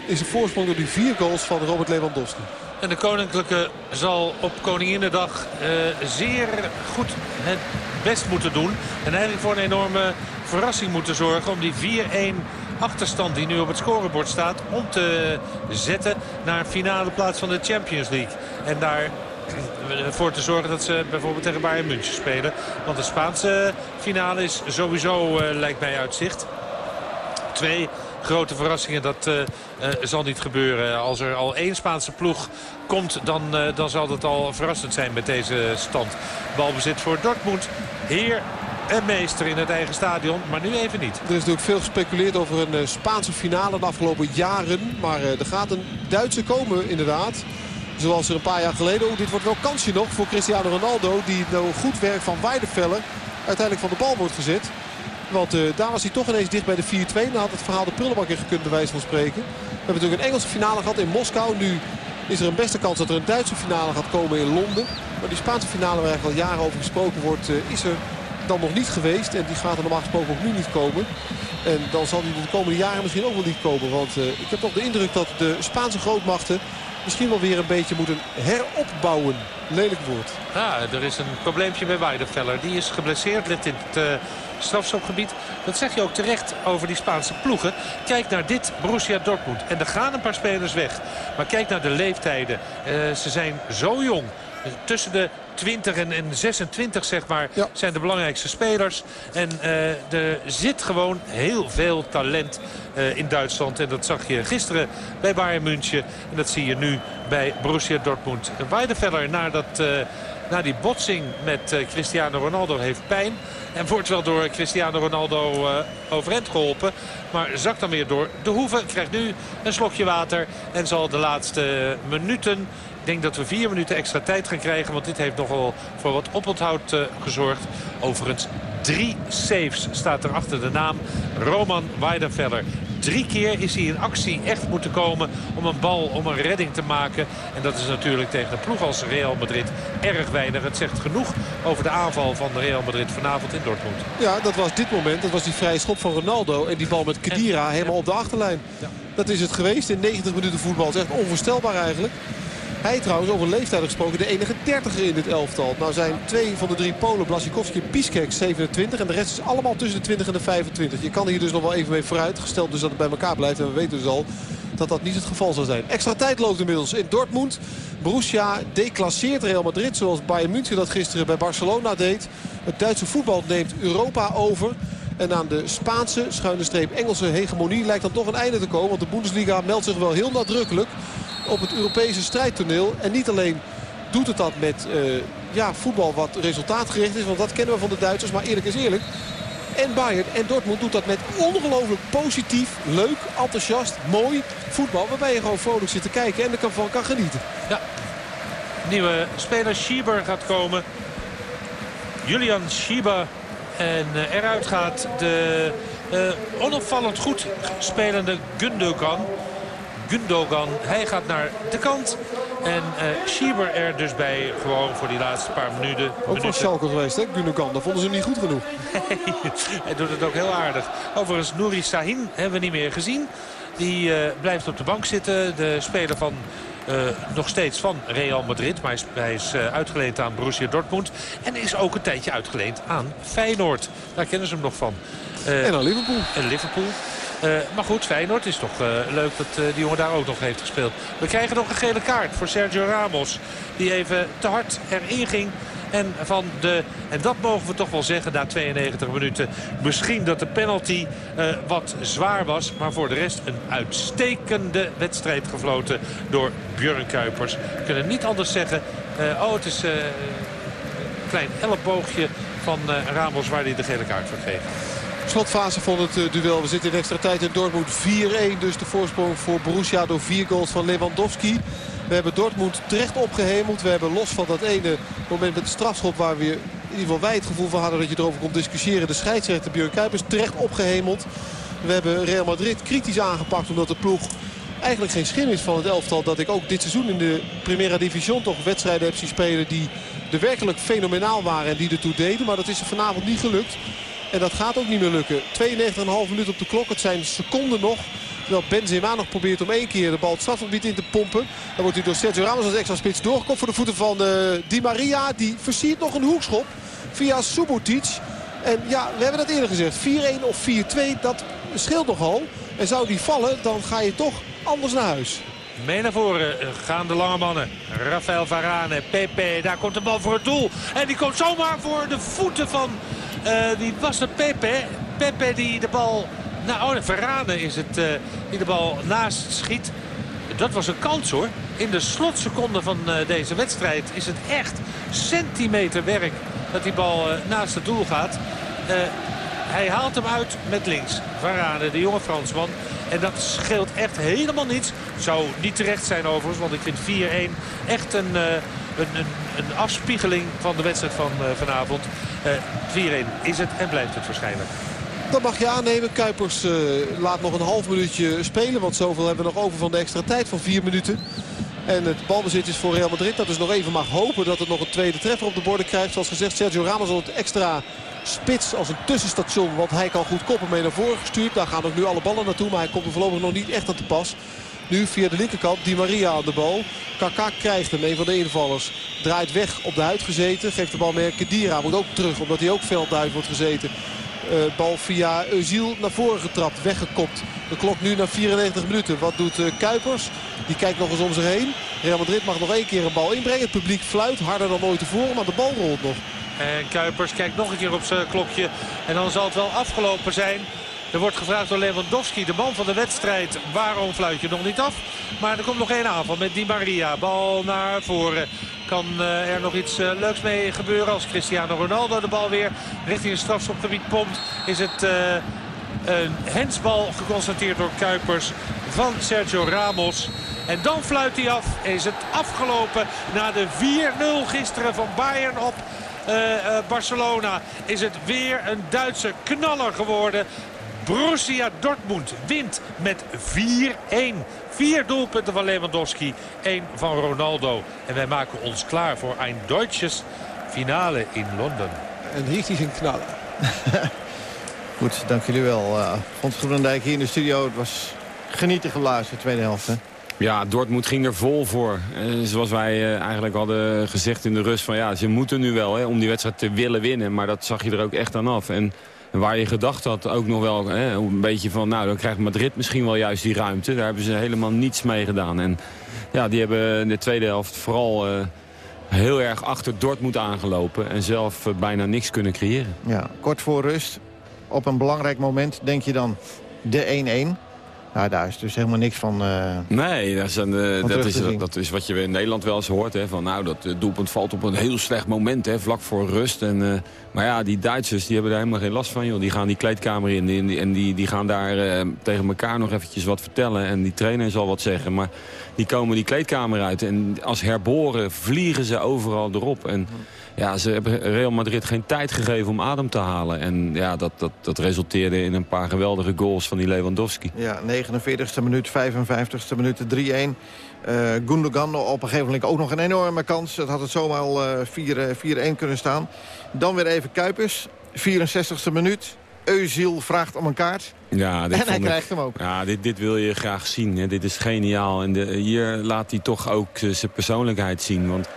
is de voorsprong door die vier goals van Robert Lewandowski. En de Koninklijke zal op Koninginnedag uh, zeer goed het best moeten doen. En eigenlijk voor een enorme verrassing moeten zorgen om die 4-1 achterstand die nu op het scorebord staat... om te zetten naar finale plaats van de Champions League. En daar voor te zorgen dat ze bijvoorbeeld tegen Bayern München spelen. Want de Spaanse finale is sowieso, uh, lijkt mij, uitzicht. Twee grote verrassingen, dat uh, uh, zal niet gebeuren. Als er al één Spaanse ploeg komt, dan, dan zal dat al verrassend zijn met deze stand. Balbezit voor Dortmund. Heer en meester in het eigen stadion, maar nu even niet. Er is natuurlijk veel gespeculeerd over een Spaanse finale de afgelopen jaren. Maar er gaat een Duitse komen inderdaad. Zoals er een paar jaar geleden. Oh, dit wordt wel kansje nog voor Cristiano Ronaldo. Die door goed werk van Weideveller uiteindelijk van de bal wordt gezet. Want uh, daar was hij toch ineens dicht bij de 4-2. Dan had het verhaal de prullenbak in gekund wijze van spreken. We hebben natuurlijk een Engelse finale gehad in Moskou. Nu is er een beste kans dat er een Duitse finale gaat komen in Londen. Maar die Spaanse finale waar eigenlijk al jaren over gesproken wordt is er dan nog niet geweest. En die gaat er normaal gesproken ook nu niet komen. En dan zal die de komende jaren misschien ook wel niet komen. Want uh, ik heb toch de indruk dat de Spaanse grootmachten misschien wel weer een beetje moeten heropbouwen. Lelijk woord. Ja, er is een probleempje bij Weideveller. Die is geblesseerd, ligt in het uh, strafschopgebied. Dat zeg je ook terecht over die Spaanse ploegen. Kijk naar dit Borussia Dortmund. En er gaan een paar spelers weg. Maar kijk naar de leeftijden. Uh, ze zijn zo jong. Tussen de 20 en, en 26 zeg maar, ja. zijn de belangrijkste spelers. En uh, er zit gewoon heel veel talent uh, in Duitsland. En dat zag je gisteren bij Bayern München. En dat zie je nu bij Borussia Dortmund. Weideveller naar dat... Uh, na die botsing met uh, Cristiano Ronaldo heeft pijn. En wordt wel door Cristiano Ronaldo uh, overeind geholpen. Maar zakt dan weer door de hoeven. Krijgt nu een slokje water. En zal de laatste minuten denk dat we vier minuten extra tijd gaan krijgen. Want dit heeft nogal voor wat oponthoud uh, gezorgd. Overigens drie saves staat er achter de naam Roman Weidenfeller. Drie keer is hij in actie echt moeten komen om een bal, om een redding te maken. En dat is natuurlijk tegen een ploeg als Real Madrid erg weinig. Het zegt genoeg over de aanval van Real Madrid vanavond in Dortmund. Ja, dat was dit moment. Dat was die vrije schop van Ronaldo. En die bal met Kedira helemaal op de achterlijn. Dat is het geweest in 90 minuten voetbal. Het is echt onvoorstelbaar eigenlijk. Hij trouwens over leeftijd gesproken de enige dertiger in dit elftal. Nou zijn twee van de drie Polen, Blasikowski en Piskek 27. En de rest is allemaal tussen de 20 en de 25. Je kan hier dus nog wel even mee vooruit. Gesteld dus dat het bij elkaar blijft. En we weten dus al dat dat niet het geval zal zijn. Extra tijd loopt inmiddels in Dortmund. Borussia declasseert Real Madrid zoals Bayern München dat gisteren bij Barcelona deed. Het Duitse voetbal neemt Europa over. En aan de Spaanse, schuine streep Engelse hegemonie lijkt dan toch een einde te komen. Want de Bundesliga meldt zich wel heel nadrukkelijk op het Europese strijdtoneel. En niet alleen doet het dat met uh, ja, voetbal wat resultaatgericht is. Want dat kennen we van de Duitsers. Maar eerlijk is eerlijk. En Bayern en Dortmund doet dat met ongelooflijk positief, leuk, enthousiast, mooi voetbal. Waarbij je gewoon vrolijk zit te kijken en er van kan genieten. Ja, nieuwe speler Schieber gaat komen. Julian Schieber. En uh, eruit gaat de uh, onopvallend goed spelende Gundogan. Gundogan. Hij gaat naar de kant. En uh, Schieber er dus bij gewoon voor die laatste paar minuten. Ook minuten. van Schalke geweest, hè, Gundogan. Dat vonden ze hem niet goed genoeg. hij doet het ook heel aardig. Overigens, Nouri Sahin hebben we niet meer gezien. Die uh, blijft op de bank zitten. De speler van nog steeds van Real Madrid. Maar hij is, hij is uitgeleend aan Borussia Dortmund. En is ook een tijdje uitgeleend aan Feyenoord. Daar kennen ze hem nog van. en aan Liverpool. En Liverpool. Uh, maar goed, Feyenoord is toch uh, leuk dat uh, die jongen daar ook nog heeft gespeeld. We krijgen nog een gele kaart voor Sergio Ramos. Die even te hard erin ging. En, van de, en dat mogen we toch wel zeggen na 92 minuten. Misschien dat de penalty wat zwaar was. Maar voor de rest een uitstekende wedstrijd gefloten door Björn Kuipers. We kunnen niet anders zeggen. oh, het is een klein elleboogje van Ramos waar hij de gele kaart voor kreeg. Slotfase van het uh, duel. We zitten in extra tijd in Dortmund 4-1. Dus de voorsprong voor Borussia door vier goals van Lewandowski. We hebben Dortmund terecht opgehemeld. We hebben los van dat ene moment met de strafschop waar we in ieder geval wij het gevoel van hadden dat je erover kon discussiëren. De scheidsrechter Björn Kuipers terecht opgehemeld. We hebben Real Madrid kritisch aangepakt omdat de ploeg eigenlijk geen schim is van het elftal. Dat ik ook dit seizoen in de Primera Division toch wedstrijden heb zien spelen die er werkelijk fenomenaal waren en die ertoe deden. Maar dat is er vanavond niet gelukt. En dat gaat ook niet meer lukken. 92,5 minuut op de klok. Het zijn seconden nog. Terwijl Benzema nog probeert om één keer de bal het strafgebied in te pompen. Dan wordt hij door Sergio Ramos als extra spits doorgekomen voor de voeten van uh, Di Maria. Die versiert nog een hoekschop via Subotic. En ja, we hebben dat eerder gezegd. 4-1 of 4-2, dat scheelt nogal. En zou die vallen, dan ga je toch anders naar huis. Mee naar voren gaan de lange mannen. Rafael Varane, Pepe, daar komt de bal voor het doel. En die komt zomaar voor de voeten van uh, wie was het? Pepe. Pepe die de bal... Nou, oh, Verraden is het uh, die de bal naast schiet. Dat was een kans hoor. In de slotseconde van uh, deze wedstrijd is het echt centimeter werk dat die bal naast het doel gaat. hij haalt hem uit met links. Varane, de jonge Fransman. En dat scheelt echt helemaal niets. Zou niet terecht zijn overigens, want ik vind 4-1 echt een, een, een, een afspiegeling van de wedstrijd van uh, vanavond. Uh, eh, 4-1 is het en blijft het waarschijnlijk. Dat mag je aannemen. Kuipers uh, laat nog een half minuutje spelen. Want zoveel hebben we nog over van de extra tijd van 4 minuten. En het balbezit is voor Real Madrid. Dat is nog even mag hopen dat het nog een tweede treffer op de borden krijgt. Zoals gezegd, Sergio Ramos al het extra spits als een tussenstation. Want hij kan goed koppen mee naar voren gestuurd. Daar gaan ook nu alle ballen naartoe. Maar hij komt er voorlopig nog niet echt aan te pas. Nu via de linkerkant Di Maria aan de bal. Kaka krijgt hem, een van de invallers. Draait weg op de huid gezeten. Geeft de bal meer Kedira. Moet ook terug, omdat hij ook huid wordt gezeten. Uh, bal via Eusiel naar voren getrapt. Weggekopt. De klok nu naar 94 minuten. Wat doet uh, Kuipers? Die kijkt nog eens om zich heen. Real Madrid mag nog één keer een bal inbrengen. Het publiek fluit harder dan ooit tevoren. Maar de bal rolt nog. En Kuipers kijkt nog een keer op zijn klokje. En dan zal het wel afgelopen zijn. Er wordt gevraagd door Lewandowski, de man van de wedstrijd. Waarom fluit je nog niet af? Maar er komt nog één aanval met Di Maria. Bal naar voren. Kan uh, er nog iets uh, leuks mee gebeuren als Cristiano Ronaldo de bal weer richting het strafschopgebied pompt. Is het uh, een hensbal geconstateerd door Kuipers van Sergio Ramos. En dan fluit hij af. Is het afgelopen na de 4-0 gisteren van Bayern op Barcelona. Is het weer een Duitse knaller geworden. Borussia Dortmund wint met 4-1. Vier doelpunten van Lewandowski, één van Ronaldo. En wij maken ons klaar voor een Duitses finale in Londen. En richtig een knallen. Goed, dank jullie wel. Uh, Groenendijk hier in de studio. Het was genieten geblazen, tweede helft. Hè? Ja, Dortmund ging er vol voor. Eh, zoals wij eh, eigenlijk hadden gezegd in de rust. Van, ja, ze moeten nu wel hè, om die wedstrijd te willen winnen. Maar dat zag je er ook echt aan af. En waar je gedacht had ook nog wel hè, een beetje van... nou, dan krijgt Madrid misschien wel juist die ruimte. Daar hebben ze helemaal niets mee gedaan. En ja, die hebben in de tweede helft vooral uh, heel erg achter Dortmund aangelopen. En zelf uh, bijna niks kunnen creëren. Ja, kort voor rust, op een belangrijk moment, denk je dan de 1-1... Nou, daar is dus helemaal niks van uh, Nee, dat is, een, uh, dat, is, dat is wat je in Nederland wel eens hoort. Hè, van, nou, dat doelpunt valt op een heel slecht moment, hè, vlak voor rust. En, uh, maar ja, die Duitsers die hebben daar helemaal geen last van. Joh. Die gaan die kleedkamer in die, en die, die gaan daar tegen elkaar nog eventjes wat vertellen. En die trainer zal wat zeggen. Maar die komen die kleedkamer uit. En als herboren vliegen ze overal erop. En... Ja, ze hebben Real Madrid geen tijd gegeven om adem te halen. En ja, dat, dat, dat resulteerde in een paar geweldige goals van die Lewandowski. Ja, 49ste minuut, 55ste minuut, 3-1. Uh, Gundogan op een gegeven moment ook nog een enorme kans. Het had het zomaar al uh, 4-1 kunnen staan. Dan weer even Kuipers, 64ste minuut. Euziel vraagt om een kaart. Ja, dit en hij krijgt hem ook. Ja, dit, dit wil je graag zien. Hè. Dit is geniaal. En de, hier laat hij toch ook zijn persoonlijkheid zien. Want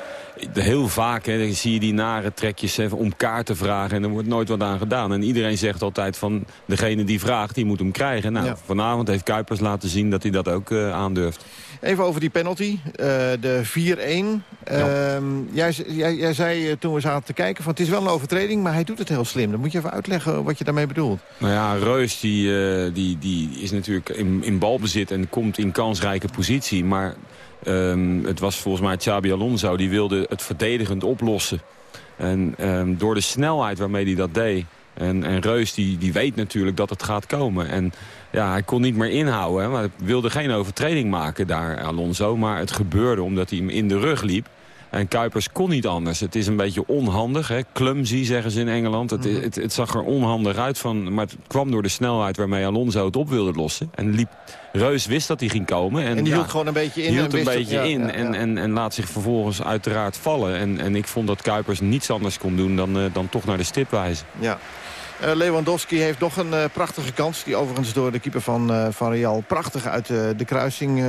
heel vaak hè, dan zie je die nare trekjes even om kaart te vragen... en er wordt nooit wat aan gedaan. En iedereen zegt altijd van degene die vraagt, die moet hem krijgen. Nou, vanavond heeft Kuipers laten zien dat hij dat ook uh, aandurft. Even over die penalty, uh, de 4-1. Ehm, jij, jij, jij, zei uh, toen we zaten te kijken van het is wel een overtreding... maar hij doet het heel slim. Dan moet je even uitleggen wat je daarmee bedoelt. Nou ja, Reus die, die, die is natuurlijk in, in balbezit en komt in kansrijke positie. Maar Um, het was volgens mij Xabi Alonso, die wilde het verdedigend oplossen. En um, door de snelheid waarmee hij dat deed... En, en Reus die, die weet natuurlijk dat het gaat komen. En ja, hij kon niet meer inhouden. Hè, maar hij wilde geen overtreding maken daar, Alonso. Maar het gebeurde omdat hij hem in de rug liep. En Kuipers kon niet anders. Het is een beetje onhandig, hè? clumsy zeggen ze in Engeland. Het, mhm. het, het, zag er onhandig uit, van, maar het kwam door de snelheid waarmee Alonso het op wilde lossen. En liep, Reus wist dat hij ging komen. En, en die hield gewoon een beetje in. Hield en een beetje in en, en, en laat zich vervolgens uiteraard vallen. En, en ik vond dat Kuipers niets anders kon doen dan, uh, dan toch naar de stip wijzen. Ja. Uh, Lewandowski heeft nog een uh, prachtige kans. Die overigens door de keeper van, uh, van Real prachtig uit de kruising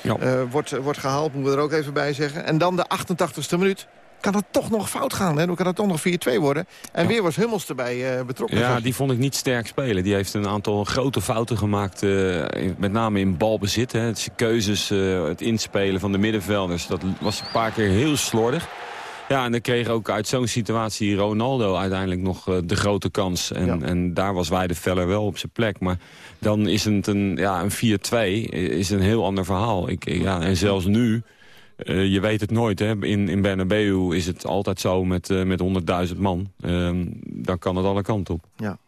ja. wordt, wordt gehaald. Moeten we er ook even bij zeggen. En dan de 88ste minuut kan het toch nog fout gaan. Hè? Dan kan het toch nog 4-2 worden. En weer was Hummels erbij betrokken. Ja, die vond ik niet sterk spelen. Die heeft een aantal grote fouten gemaakt. met name in balbezit. Hè. Het keuzes, het inspelen van de middenvelders. Dat was een paar keer heel slordig. Ja, en dan kreeg ook uit zo'n situatie Ronaldo uiteindelijk nog uh, de grote kans. En, en daar was Weideveller wel op zijn plek. Maar dan is het een, ja, een 4-2 is een heel ander verhaal. Ik, ja, en zelfs nu... Uh, je weet het nooit, hè. In, in Bernabeu is het altijd zo met, uh, met 100.000 man. Uh, dan kan het alle kanten op. Ja.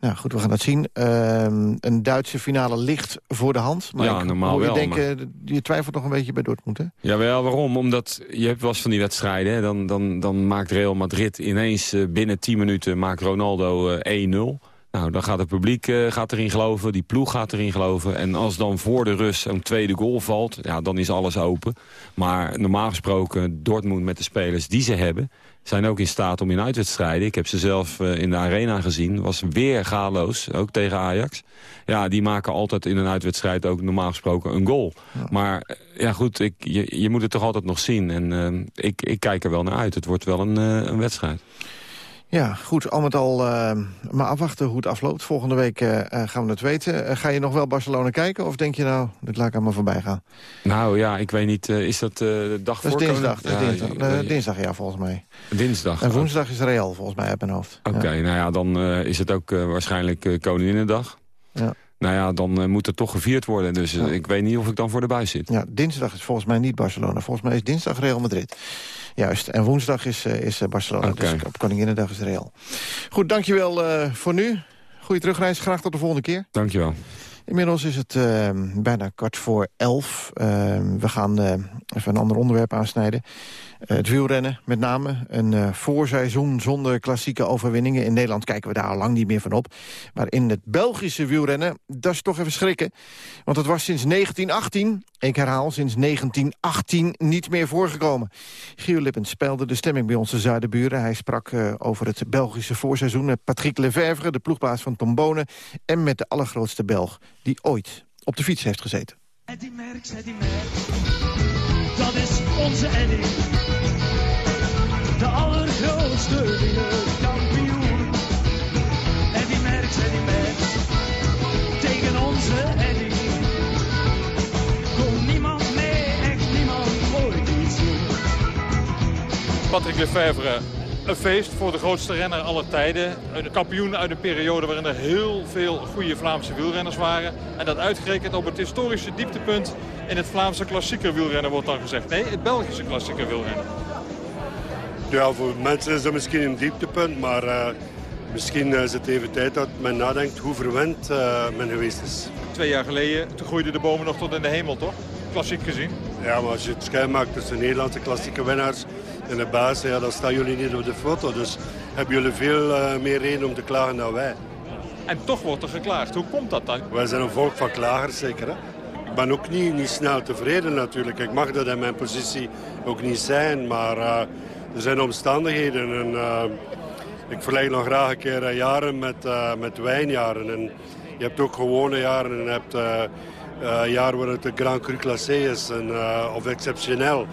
Nou goed, we gaan het zien. Ehm, een Duitse finale ligt voor de hand. Maar ja, normaal wel. Je, denken, je twijfelt nog een beetje bij Dortmund, hè? Ja, wel, waarom? Omdat je hebt wel eens van die wedstrijden. Hè? Dan, dan, dan maakt Real Madrid ineens uh, binnen 10 minuten maakt Ronaldo uh, 1-0. Nou, dan gaat het publiek uh, gaat erin geloven, die ploeg gaat erin geloven. En als dan voor de Rus een tweede goal valt, ja, dan is alles open. Maar normaal gesproken, Dortmund met de spelers die ze hebben zijn ook in staat om in uitwedstrijden... ik heb ze zelf eh, in de arena gezien, was weer galoos, ook tegen Ajax. Ja, die maken altijd in een uitwedstrijd ook normaal gesproken een goal. Maar eh, ja goed, ik, je, je moet het toch altijd nog zien. En uh, ik, ik kijk er wel naar uit. Het wordt wel een, een wedstrijd. Ja, goed. Al met al uh, maar afwachten hoe het afloopt. Volgende week uh, gaan we het weten. ga je nog wel Barcelona kijken? Of denk je nou, dit laat ik aan me voorbij gaan? Nou ja, ik weet niet. is dat de dag voor? Dat is dinsdag. Ja, dinsdag. dinsdag, ja, volgens mij. Dinsdag. En woensdag is Real, volgens mij, uit mijn hoofd. Oké, nou ja, dan is het ook waarschijnlijk Koninginnedag. Ja. Nou ja, dan moet het toch gevierd worden. Dus ik weet niet of ik dan voor de buis zit. Ja, dinsdag is volgens mij niet Barcelona. Volgens mij is dinsdag Real Madrid. Juist, en woensdag is, uh, is Barcelona. Okay. Dus op Koninginnedag is Real. Goed, dankjewel uh, voor nu. Goeie terugreis, graag tot de volgende keer. Dankjewel. Inmiddels is het uh, bijna kwart voor elf. we gaan even een ander onderwerp aansnijden. Eh, het wielrennen met name. Een uh, voorseizoen zonder klassieke overwinningen. In Nederland kijken we daar al lang niet meer van op. Maar in het Belgische wielrennen, dat is toch even schrikken. Want het was sinds 1918, ik herhaal, sinds 1918 niet meer voorgekomen. Giel Lippens speelde de stemming bij onze zuidenburen. Hij sprak uh, over het Belgische voorseizoen met Patrick Lefevre, de ploegbaas van Tombone... en met de allergrootste Belg die ooit op de fiets heeft gezeten. Eddie Merckx, Eddie Merckx, dat is onze Eddie allergrootste wereldkampioen. Eddie Merckx, Eddie Merckx, tegen onze Eddie. Kon niemand mee, echt niemand ooit iets doen. Patrick Lefevre, een feest voor de grootste renner aller tijden. Een kampioen uit een periode waarin er heel veel goede Vlaamse wielrenners waren. En dat uitgerekend op het historische dieptepunt in het Vlaamse klassieker wielrennen wordt dan gezegd. Nee, het Belgische klassieker wielrennen. Ja, voor mensen is dat misschien een dieptepunt, maar uh, misschien is het even tijd dat men nadenkt hoe verwend uh, men geweest is. Twee jaar geleden toen groeiden de bomen nog tot in de hemel, toch? Klassiek gezien. Ja, maar als je het schijn maakt tussen Nederlandse klassieke winnaars en de baas, ja, dan staan jullie niet op de foto. Dus hebben jullie veel uh, meer reden om te klagen dan wij. En toch wordt er geklaagd. Hoe komt dat dan? Wij zijn een volk van klagers, zeker. Hè? Ik ben ook niet, niet snel tevreden natuurlijk. Ik mag dat in mijn positie ook niet zijn, maar er zijn omstandigheden. En, uh, ik vergelijk nog graag een keer jaren met, met wijnjaren. En je hebt ook gewone jaren en je hebt uh, jaren waar het de Grand Cru Classé is en, of exceptioneel.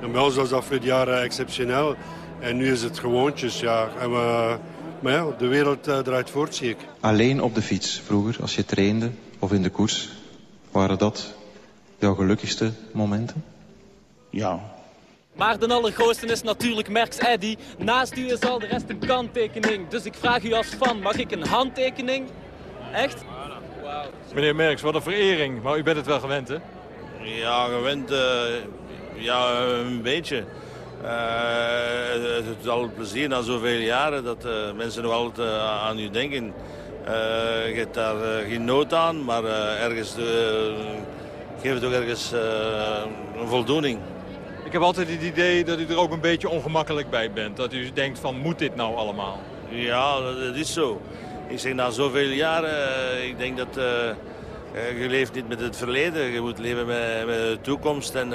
En bij ons was dat voor het jaar exceptioneel. En nu is het gewoontjes, ja. En we, maar ja, de wereld draait voort, zie ik. Alleen op de fiets vroeger, als je trainde of in de koers, waren dat jouw gelukkigste momenten? Ja. Maar de allergrootste is natuurlijk Merks Eddy. Naast u is al de rest een kanttekening. Dus ik vraag u als fan, mag ik een handtekening? Echt? Wow. Meneer Merks, wat een verering. Maar u bent het wel gewend, hè? Ja, gewend. Uh, ja, een beetje. Uh, het is al een plezier na zoveel jaren dat uh, mensen nog altijd aan u denken. je hebt daar geen nood aan, maar ergens geeft het ook ergens een voldoening. Ik heb altijd het idee dat u er ook een beetje ongemakkelijk bij bent. Dat u denkt van, moet dit nou allemaal? Ja, dat is zo. Ik zeg, na zoveel jaren, ik denk dat... je leeft niet met het verleden, je moet leven met, de toekomst. En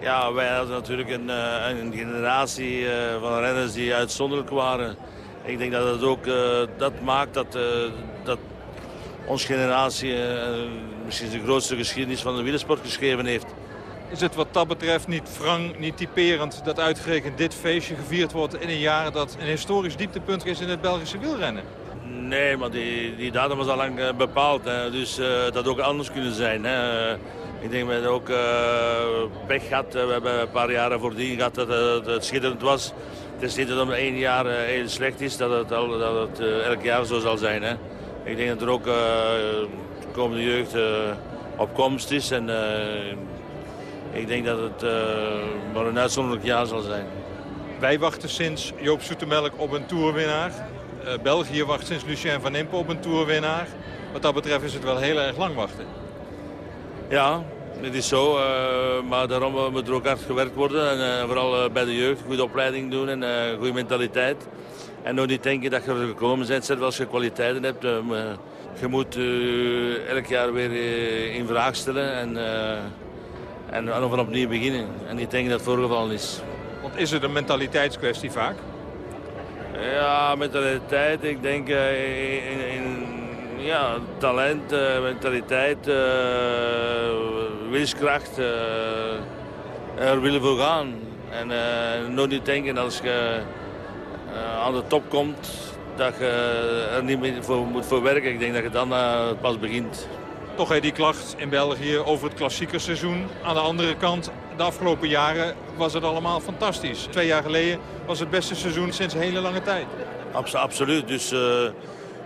ja, wij hadden natuurlijk een, een generatie van renners die uitzonderlijk waren. Ik denk dat het ook dat maakt dat, dat onze generatie misschien de grootste geschiedenis van de wielersport geschreven heeft. Is het wat dat betreft niet wrang, niet typerend dat uitgerekend dit feestje gevierd wordt in een jaar dat een historisch dieptepunt is in het Belgische wielrennen? Nee, maar die, die datum was al lang eh, bepaald. Hè. Dus uh, dat ook anders kunnen zijn. Hè. Ik denk dat we ook uh, pech gehad. We hebben een paar jaren voordien gehad dat het, schitterend was. Het is niet dat het om één jaar heel slecht is, dat het, dat elk jaar zo zal zijn. Hè. Ik denk dat er ook de komende jeugd op komst is. En ik denk dat het maar een uitzonderlijk jaar zal zijn. Wij wachten sinds Joop Zoetemelk op een toerwinnaar. Uh, België wacht sinds Lucien van Impe op een toerwinnaar. Wat dat betreft is het wel heel erg lang wachten. Ja, het is zo. Uh, maar daarom moet er ook hard gewerkt worden. En uh, vooral bij de jeugd. Goede opleiding doen en goede mentaliteit. En nog niet denken dat je er gekomen bent. Zelfs als je kwaliteiten hebt. je moet elk jaar weer in vraag stellen. En, en, en van opnieuw beginnen. En niet denken dat het voorgevallen is. Want is het een mentaliteitskwestie vaak? Ja, mentaliteit. Ik denk uh, in, in, ja, talent, uh, mentaliteit, uh, wilskracht. er willen voor gaan. En nooit niet denken als je aan de top komt dat je er niet meer voor moet voor werken. Ik denk dat je dan pas begint. Toch die klacht in België over het klassieke seizoen. Aan de andere kant, de afgelopen jaren was het allemaal fantastisch. Twee jaar geleden was het beste seizoen sinds een hele lange tijd. absoluut. Dus uh,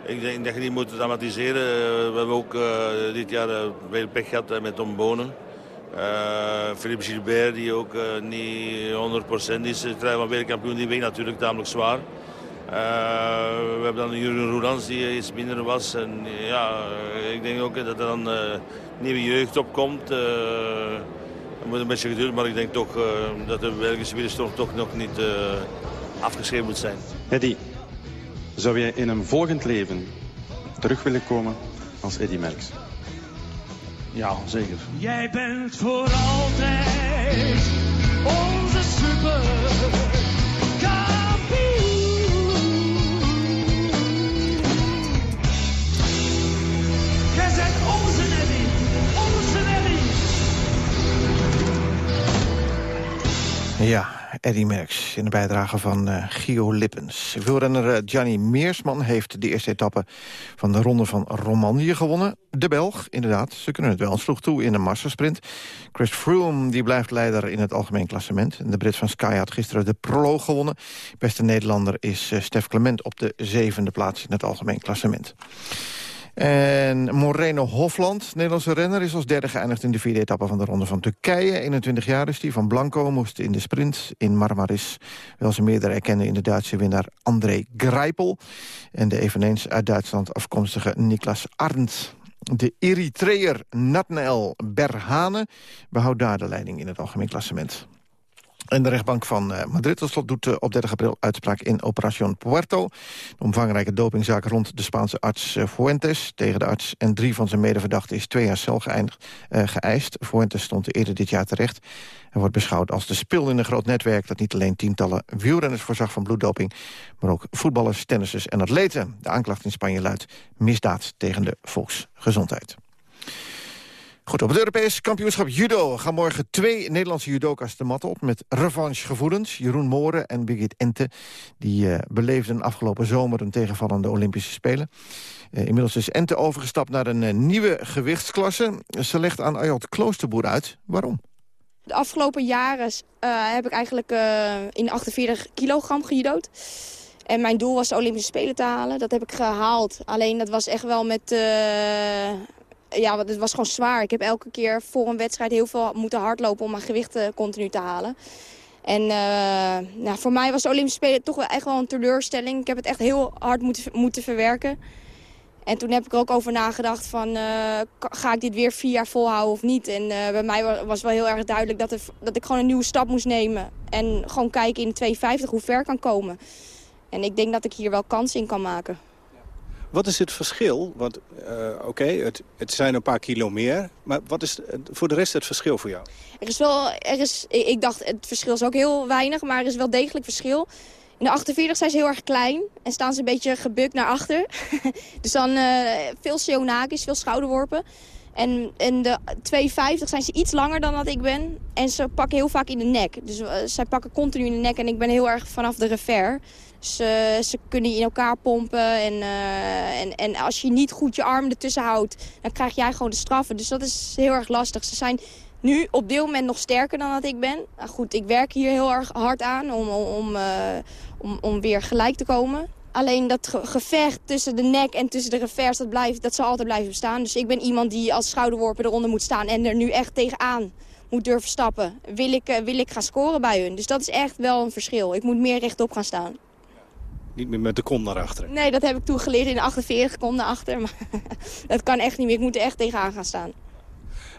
ik denk dat je niet moet dramatiseren. we hebben ook uh, dit jaar veel pech gehad met Tom Bonen. Philippe Gilbert, die ook niet 100% is. De van wereldkampioen, die weegt natuurlijk tamelijk zwaar. We hebben dan Jurgen Roelans die iets minder was. En ja, ik denk ook dat er dan nieuwe jeugd opkomt. Het moet een beetje geduld, maar ik denk toch uh, dat de Belgische wielerstof toch nog niet uh, afgeschreven moet zijn. Eddy, zou jij in een volgend leven terug willen komen als Eddy Merckx? Ja, zeker. Jij bent voor altijd onze super Ja, Eddy Merckx in de bijdrage van uh, Gio Lippens. Wielrenner uh, Gianni Meersman heeft de eerste etappe van de ronde van Romandie gewonnen. De Belg, inderdaad, ze kunnen het wel. sloeg toe in de massasprint. Chris Froome die blijft leider in het algemeen klassement. De Brit van Sky had gisteren de proloog gewonnen. Beste Nederlander is uh, Stef Clement op de zevende plaats in het algemeen klassement. En Moreno Hofland, Nederlandse renner, is als derde geëindigd in de vierde etappe van de Ronde van Turkije. 21 jaar is die, van Blanco, moest in de sprint in Marmaris wel zijn meerdere erkennen in de Duitse winnaar André Greipel. En de eveneens uit Duitsland afkomstige Niklas Arndt. De Eritreër Natnael Berhane behoudt daar de leiding in het algemeen klassement. En de rechtbank van eh, Madrid tot slot doet eh, op 30 april uitspraak in Operación Puerto. De omvangrijke dopingzaak rond de Spaanse arts eh, Fuentes. Tegen de arts en drie van zijn medeverdachten is twee jaar cel geëist. Fuentes stond eerder dit jaar terecht. Hij wordt beschouwd als de spil in een groot netwerk... dat niet alleen tientallen wielrenners voorzag van bloeddoping... maar ook voetballers, tennissers en atleten. De aanklacht in Spanje luidt misdaad tegen de volksgezondheid. Goed, op het Europees kampioenschap judo gaan morgen twee Nederlandse judoka's de mat op... met revanchegevoelens. Jeroen Mooren en Birgit Ente. Die uh, beleefden afgelopen zomer een tegenvallende Olympische Spelen. Uh, inmiddels is Ente overgestapt naar een uh, nieuwe gewichtsklasse. Ze legt aan Ayot Kloosterboer uit waarom. De afgelopen jaren heb ik eigenlijk in 48 kilogram gejudood. En mijn doel was de Olympische Spelen te halen. Dat heb ik gehaald. Alleen dat was echt wel met ja, het was gewoon zwaar. Ik heb elke keer voor een wedstrijd heel veel moeten hardlopen om mijn gewichten continu te halen. En uh, nou, voor mij was de Olympische Spelen toch wel echt wel een teleurstelling. Ik heb het echt heel hard moeten, moeten verwerken. En toen heb ik er ook over nagedacht van, uh, ga ik dit weer vier jaar volhouden of niet? En uh, bij mij was wel heel erg duidelijk dat, er, dat ik gewoon een nieuwe stap moest nemen. En gewoon kijken in de 52 hoe ver kan komen. En ik denk dat ik hier wel kans in kan maken. Wat is het verschil? Want uh, oké, het, het zijn een paar kilo meer. Maar wat is voor de rest het verschil voor jou? Er is wel, er is, ik dacht het verschil is ook heel weinig, maar er is wel degelijk verschil. In de 48 zijn ze heel erg klein en staan ze een beetje gebukt naar achter. dus dan uh, veel seonagis, veel schouderworpen. En in de 250 zijn ze iets langer dan dat ik ben. En ze pakken heel vaak in de nek. Dus uh, zij pakken continu in de nek en ik ben heel erg vanaf de revers. Ze, ze kunnen je in elkaar pompen. En, uh, en, en als je niet goed je arm ertussen houdt, dan krijg jij gewoon de straffen. Dus dat is heel erg lastig. Ze zijn nu op dit moment nog sterker dan dat ik ben. Nou goed, ik werk hier heel erg hard aan om, om, om, om weer gelijk te komen. Alleen dat gevecht tussen de nek en tussen de revers, dat, blijft, dat zal altijd blijven bestaan. Dus ik ben iemand die als schouderworpen eronder moet staan en er nu echt tegenaan moet durven stappen. Wil ik, uh, wil ik gaan scoren bij hun. Dus dat is echt wel een verschil. Ik moet meer rechtop gaan staan. Niet meer met de kom naar achteren? Nee, dat heb ik toen geleerd in de 48 kom naar achter. Maar dat kan echt niet meer. Ik moet er echt tegenaan gaan staan.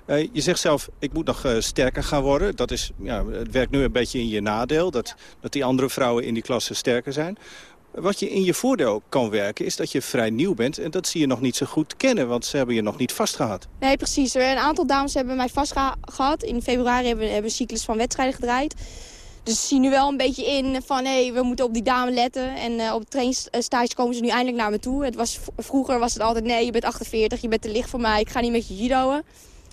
Uh, je zegt zelf, ik moet nog uh, sterker gaan worden. Dat is, ja, het werkt nu een beetje in je nadeel. Dat, dat die andere vrouwen in die klasse sterker zijn. Wat je in je voordeel kan werken is dat je vrij nieuw bent. En dat zie je nog niet zo goed kennen, want ze hebben je nog niet vastgehad. Nee, precies. Een aantal dames hebben mij vastgehad. In februari hebben we een cyclus van wedstrijden gedraaid. Dus ze zien nu wel een beetje in van hé, hey, we moeten op die dame letten. En uh, op de trainstage komen ze nu eindelijk naar me toe. Het was, vroeger was het altijd nee, je bent 48, je bent te licht voor mij, ik ga niet met je judoën.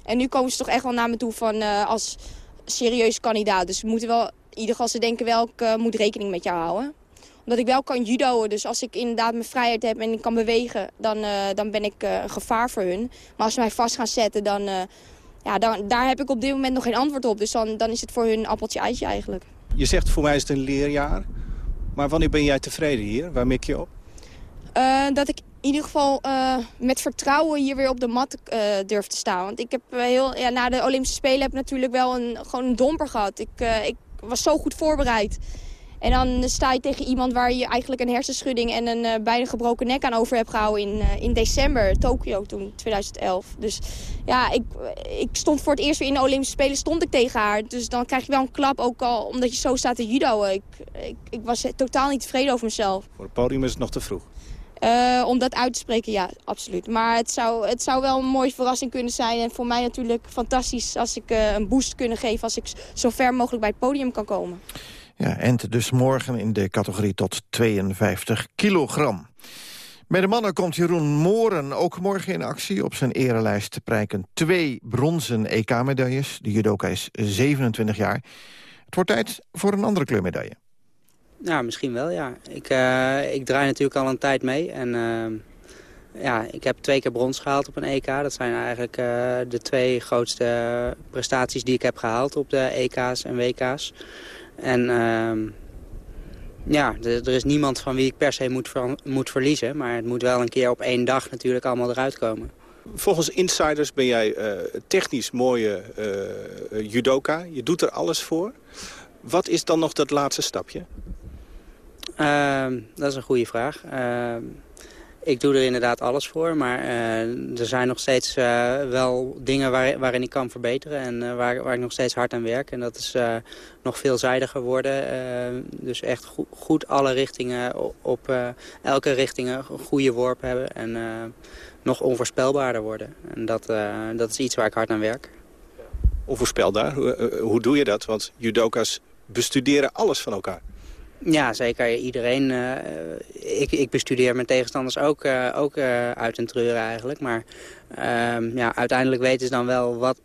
En nu komen ze toch echt wel naar me toe van, uh, als serieus kandidaat. Dus we moeten wel, ieder geval ze denken wel, ik uh, moet rekening met jou houden. Omdat ik wel kan judoën, dus als ik inderdaad mijn vrijheid heb en ik kan bewegen, dan, dan ben ik een gevaar voor hun. Maar als ze mij vast gaan zetten, dan, ja, dan, daar heb ik op dit moment nog geen antwoord op. Dus dan, dan is het voor hun appeltje-eitje eigenlijk. Je zegt voor mij is het een leerjaar. Maar wanneer ben jij tevreden hier? Waar mik je op? Uh, dat ik in ieder geval uh, met vertrouwen hier weer op de mat uh, durf te staan. Want ik heb heel, ja, na de Olympische Spelen heb ik natuurlijk wel een, gewoon een domper gehad. Ik, ik was zo goed voorbereid. En dan sta je tegen iemand waar je eigenlijk een hersenschudding en een uh, bijna gebroken nek aan over hebt gehouden in, uh, in december, Tokio toen, 2011. Dus ja, ik, ik stond voor het eerst weer in de Olympische Spelen, stond ik tegen haar. Dus dan krijg je wel een klap, ook al omdat je zo staat te judo. Ik, ik, ik was totaal niet tevreden over mezelf. Voor het podium is het nog te vroeg. Uh, om dat uit te spreken, ja, absoluut. Maar het zou, het zou wel een mooie verrassing kunnen zijn. En voor mij natuurlijk fantastisch als ik een boost kunnen geven... als ik zo ver mogelijk bij het podium kan komen. Ja, en dus morgen in de categorie tot 52 kilogram. Bij de mannen komt Jeroen Mooren ook morgen in actie. Op zijn erelijst prijken twee bronzen EK-medailles. De judoka is 27 jaar. Het wordt tijd voor een andere kleurmedaille. Ja, misschien wel, ja. Ik, uh, ik draai natuurlijk al een tijd mee. En uh, ja, ik heb twee keer brons gehaald op een EK. Dat zijn eigenlijk uh, de twee grootste prestaties die ik heb gehaald op de EK's en WK's. En uh, ja, er is niemand van wie ik per se moet, ver moet verliezen. Maar het moet wel een keer op één dag natuurlijk allemaal eruit komen. Volgens insiders ben jij uh, technisch mooie uh, judoka. Je doet er alles voor. Wat is dan nog dat laatste stapje? Uh, dat is een goede vraag. Ik doe er inderdaad alles voor, maar er zijn nog steeds wel dingen waar, waarin ik kan verbeteren en waar, waar ik nog steeds hard aan werk. En dat is nog veelzijdiger worden. dus echt goed, goed alle richtingen op elke richting een goede worp hebben en nog onvoorspelbaarder worden. En dat, dat is iets waar ik hard aan werk. Onvoorspelbaar? Hoe, hoe doe je dat? Want judoka's bestuderen alles van elkaar. Ja, zeker. Iedereen. Uh, ik, ik bestudeer mijn tegenstanders ook, uh, ook uh, uit en treuren eigenlijk. Maar ehm, ja, uiteindelijk weten ze dan wel wat...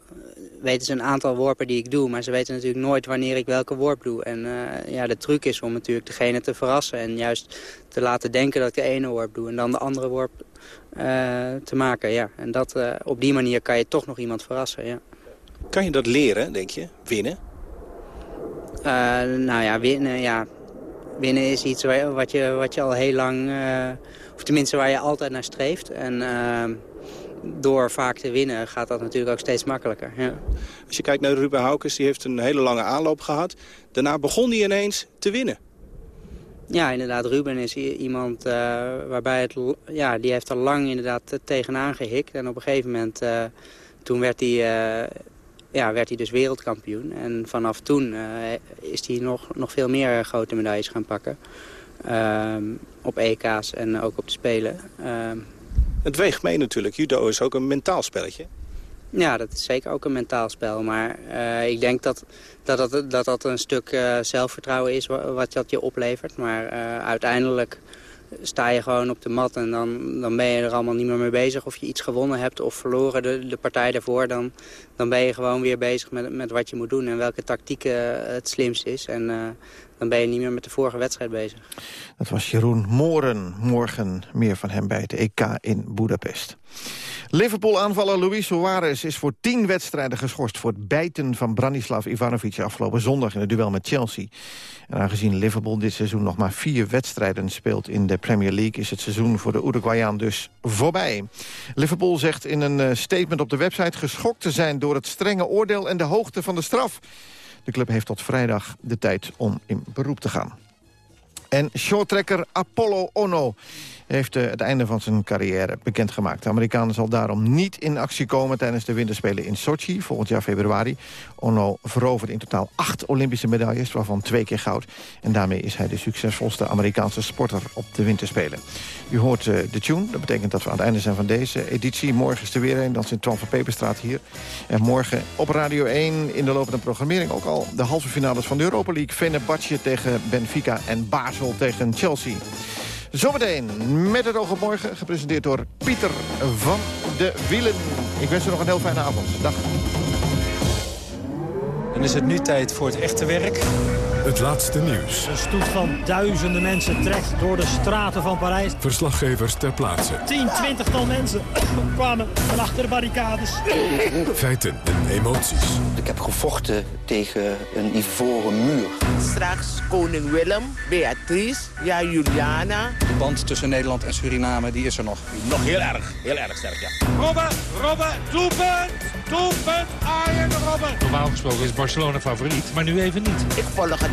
weten ze een aantal worpen die ik doe. Maar ze weten natuurlijk nooit wanneer ik welke worp doe. En ja, de truc is om natuurlijk degene te verrassen. En juist te laten denken dat ik de ene worp doe. En dan de andere worp te maken. Ja. En dat, op die manier kan je toch nog iemand verrassen. Ja. Kan je dat leren, denk je? Winnen? nou ja, winnen, ja winnen is iets wat je, wat je al heel lang, uh, of tenminste waar je altijd naar streeft. En uh, door vaak te winnen gaat dat natuurlijk ook steeds makkelijker. Ja. Als je kijkt naar Ruben Haukes, die heeft een hele lange aanloop gehad. Daarna begon hij ineens te winnen. Ja, inderdaad. Ruben is iemand uh, waarbij het... Ja, die heeft al lang inderdaad tegenaan gehikt. En op een gegeven moment... toen werd hij ja, werd hij dus wereldkampioen. En vanaf toen uh, is hij nog, nog veel meer grote medailles gaan pakken. Ehm, op EK's en ook op de Spelen. Ehm, het weegt mee natuurlijk. Judo is ook een mentaal spelletje. Ja, dat is zeker ook een mentaal spel. Maar uh, ik denk dat dat, dat, dat, dat een stuk uh, zelfvertrouwen is wat dat je oplevert. Maar uiteindelijk sta je gewoon op de mat en dan, dan ben je er allemaal niet meer mee bezig. Of je iets gewonnen hebt of verloren de, de partij daarvoor. Dan, dan ben je gewoon weer bezig met, met wat je moet doen en welke tactiek uh, het slimst is. En uh, dan ben je niet meer met de vorige wedstrijd bezig. Dat was Jeroen Moren. Morgen meer van hem bij het EK in Budapest. Liverpool-aanvaller Luis Suarez is voor tien wedstrijden geschorst... voor het bijten van Branislav Ivanovic afgelopen zondag in het duel met Chelsea. En aangezien Liverpool dit seizoen nog maar vier wedstrijden speelt in de Premier League... is het seizoen voor de Uruguayaan dus voorbij. Liverpool zegt in een eh, statement op de website geschokt te zijn... door het strenge oordeel en de hoogte van de straf. De club heeft tot vrijdag de tijd om in beroep te gaan. En shorttrekker Apollo Ono heeft uh, het einde van zijn carrière bekendgemaakt. De Amerikaan zal daarom niet in actie komen tijdens de winterspelen in Sochi volgend jaar februari. Ono veroverde in totaal acht Olympische medailles, waarvan twee keer goud. En daarmee is hij de succesvolste Amerikaanse sporter op de winterspelen. U hoort uh, de tune, dat betekent dat we aan het einde zijn van deze editie. Morgen is er weer een, dan zit Twan van Peperstraat hier. En morgen op Radio 1 in de lopende programmering ook al de halve finales van de Europa League. Fenerbahce tegen Benfica en Basel tegen Chelsea. Zometeen met het oog op morgen, gepresenteerd door Pieter van de Wielen. Ik wens u nog een heel fijne avond. Dag. Dan is het nu tijd voor het echte werk. Het laatste nieuws. Een stoet van duizenden mensen trekt door de straten van Parijs. Verslaggevers ter plaatse. 10, 20 tal mensen kwamen van achter de barricades. Feiten en emoties. Ik heb gevochten tegen een ivoren muur. Straks koning Willem, Beatrice, ja Juliana. De band tussen Nederland en Suriname, die is er nog. Nog heel erg, heel erg sterk, ja. Robben, Robben, doelpunt! Doelpunt, Arjen Robben! Normaal gesproken is Barcelona favoriet, maar nu even niet. Ik volg het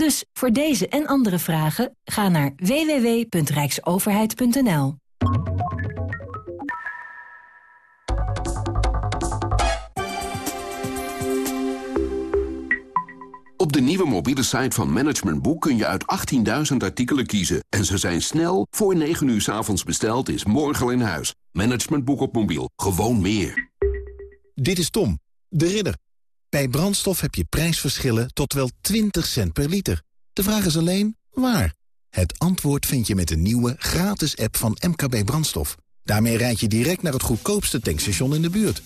Dus voor deze en andere vragen ga naar www.rijksoverheid.nl. Op de nieuwe mobiele site van Management Boek kun je uit 18.000 artikelen kiezen. En ze zijn snel, voor 9 uur s avonds besteld, is morgen in huis. Management Boek op mobiel, gewoon meer. Dit is Tom, de ridder. Bij brandstof heb je prijsverschillen tot wel 20 cent per liter. De vraag is alleen, waar? Het antwoord vind je met de nieuwe gratis app van MKB Brandstof. Daarmee rijd je direct naar het goedkoopste tankstation in de buurt.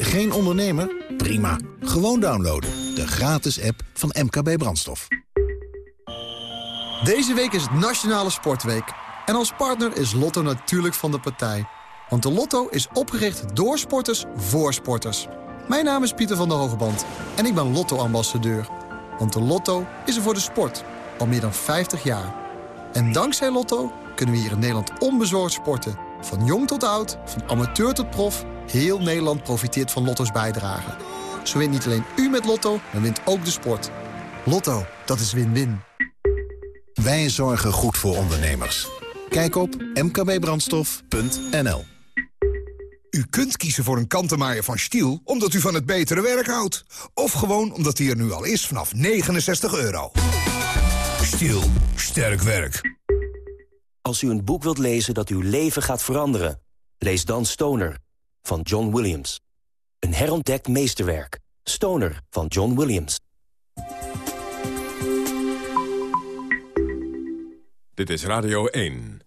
Geen ondernemer? Prima. Gewoon downloaden. De gratis app van MKB Brandstof. Deze week is het Nationale Sportweek. En als partner is Lotto natuurlijk van de partij. Want de Lotto is opgericht door sporters voor sporters. Mijn naam is Pieter van der Hogeband en ik ben Lotto-ambassadeur. Want de Lotto is er voor de sport, al meer dan 50 jaar. En dankzij Lotto kunnen we hier in Nederland onbezorgd sporten. Van jong tot oud, van amateur tot prof, heel Nederland profiteert van Lotto's bijdrage. Zo wint niet alleen u met Lotto, maar wint ook de sport. Lotto, dat is win-win. Wij zorgen goed voor ondernemers. Kijk op mkbbrandstof.nl U kunt kiezen voor een kantenmaaier van Stiel omdat u van het betere werk houdt. Of gewoon omdat hij er nu al is vanaf 69 euro. Stiel, sterk werk. Als u een boek wilt lezen dat uw leven gaat veranderen... lees dan Stoner van John Williams. Een herontdekt meesterwerk. Stoner van John Williams. Dit is Radio 1.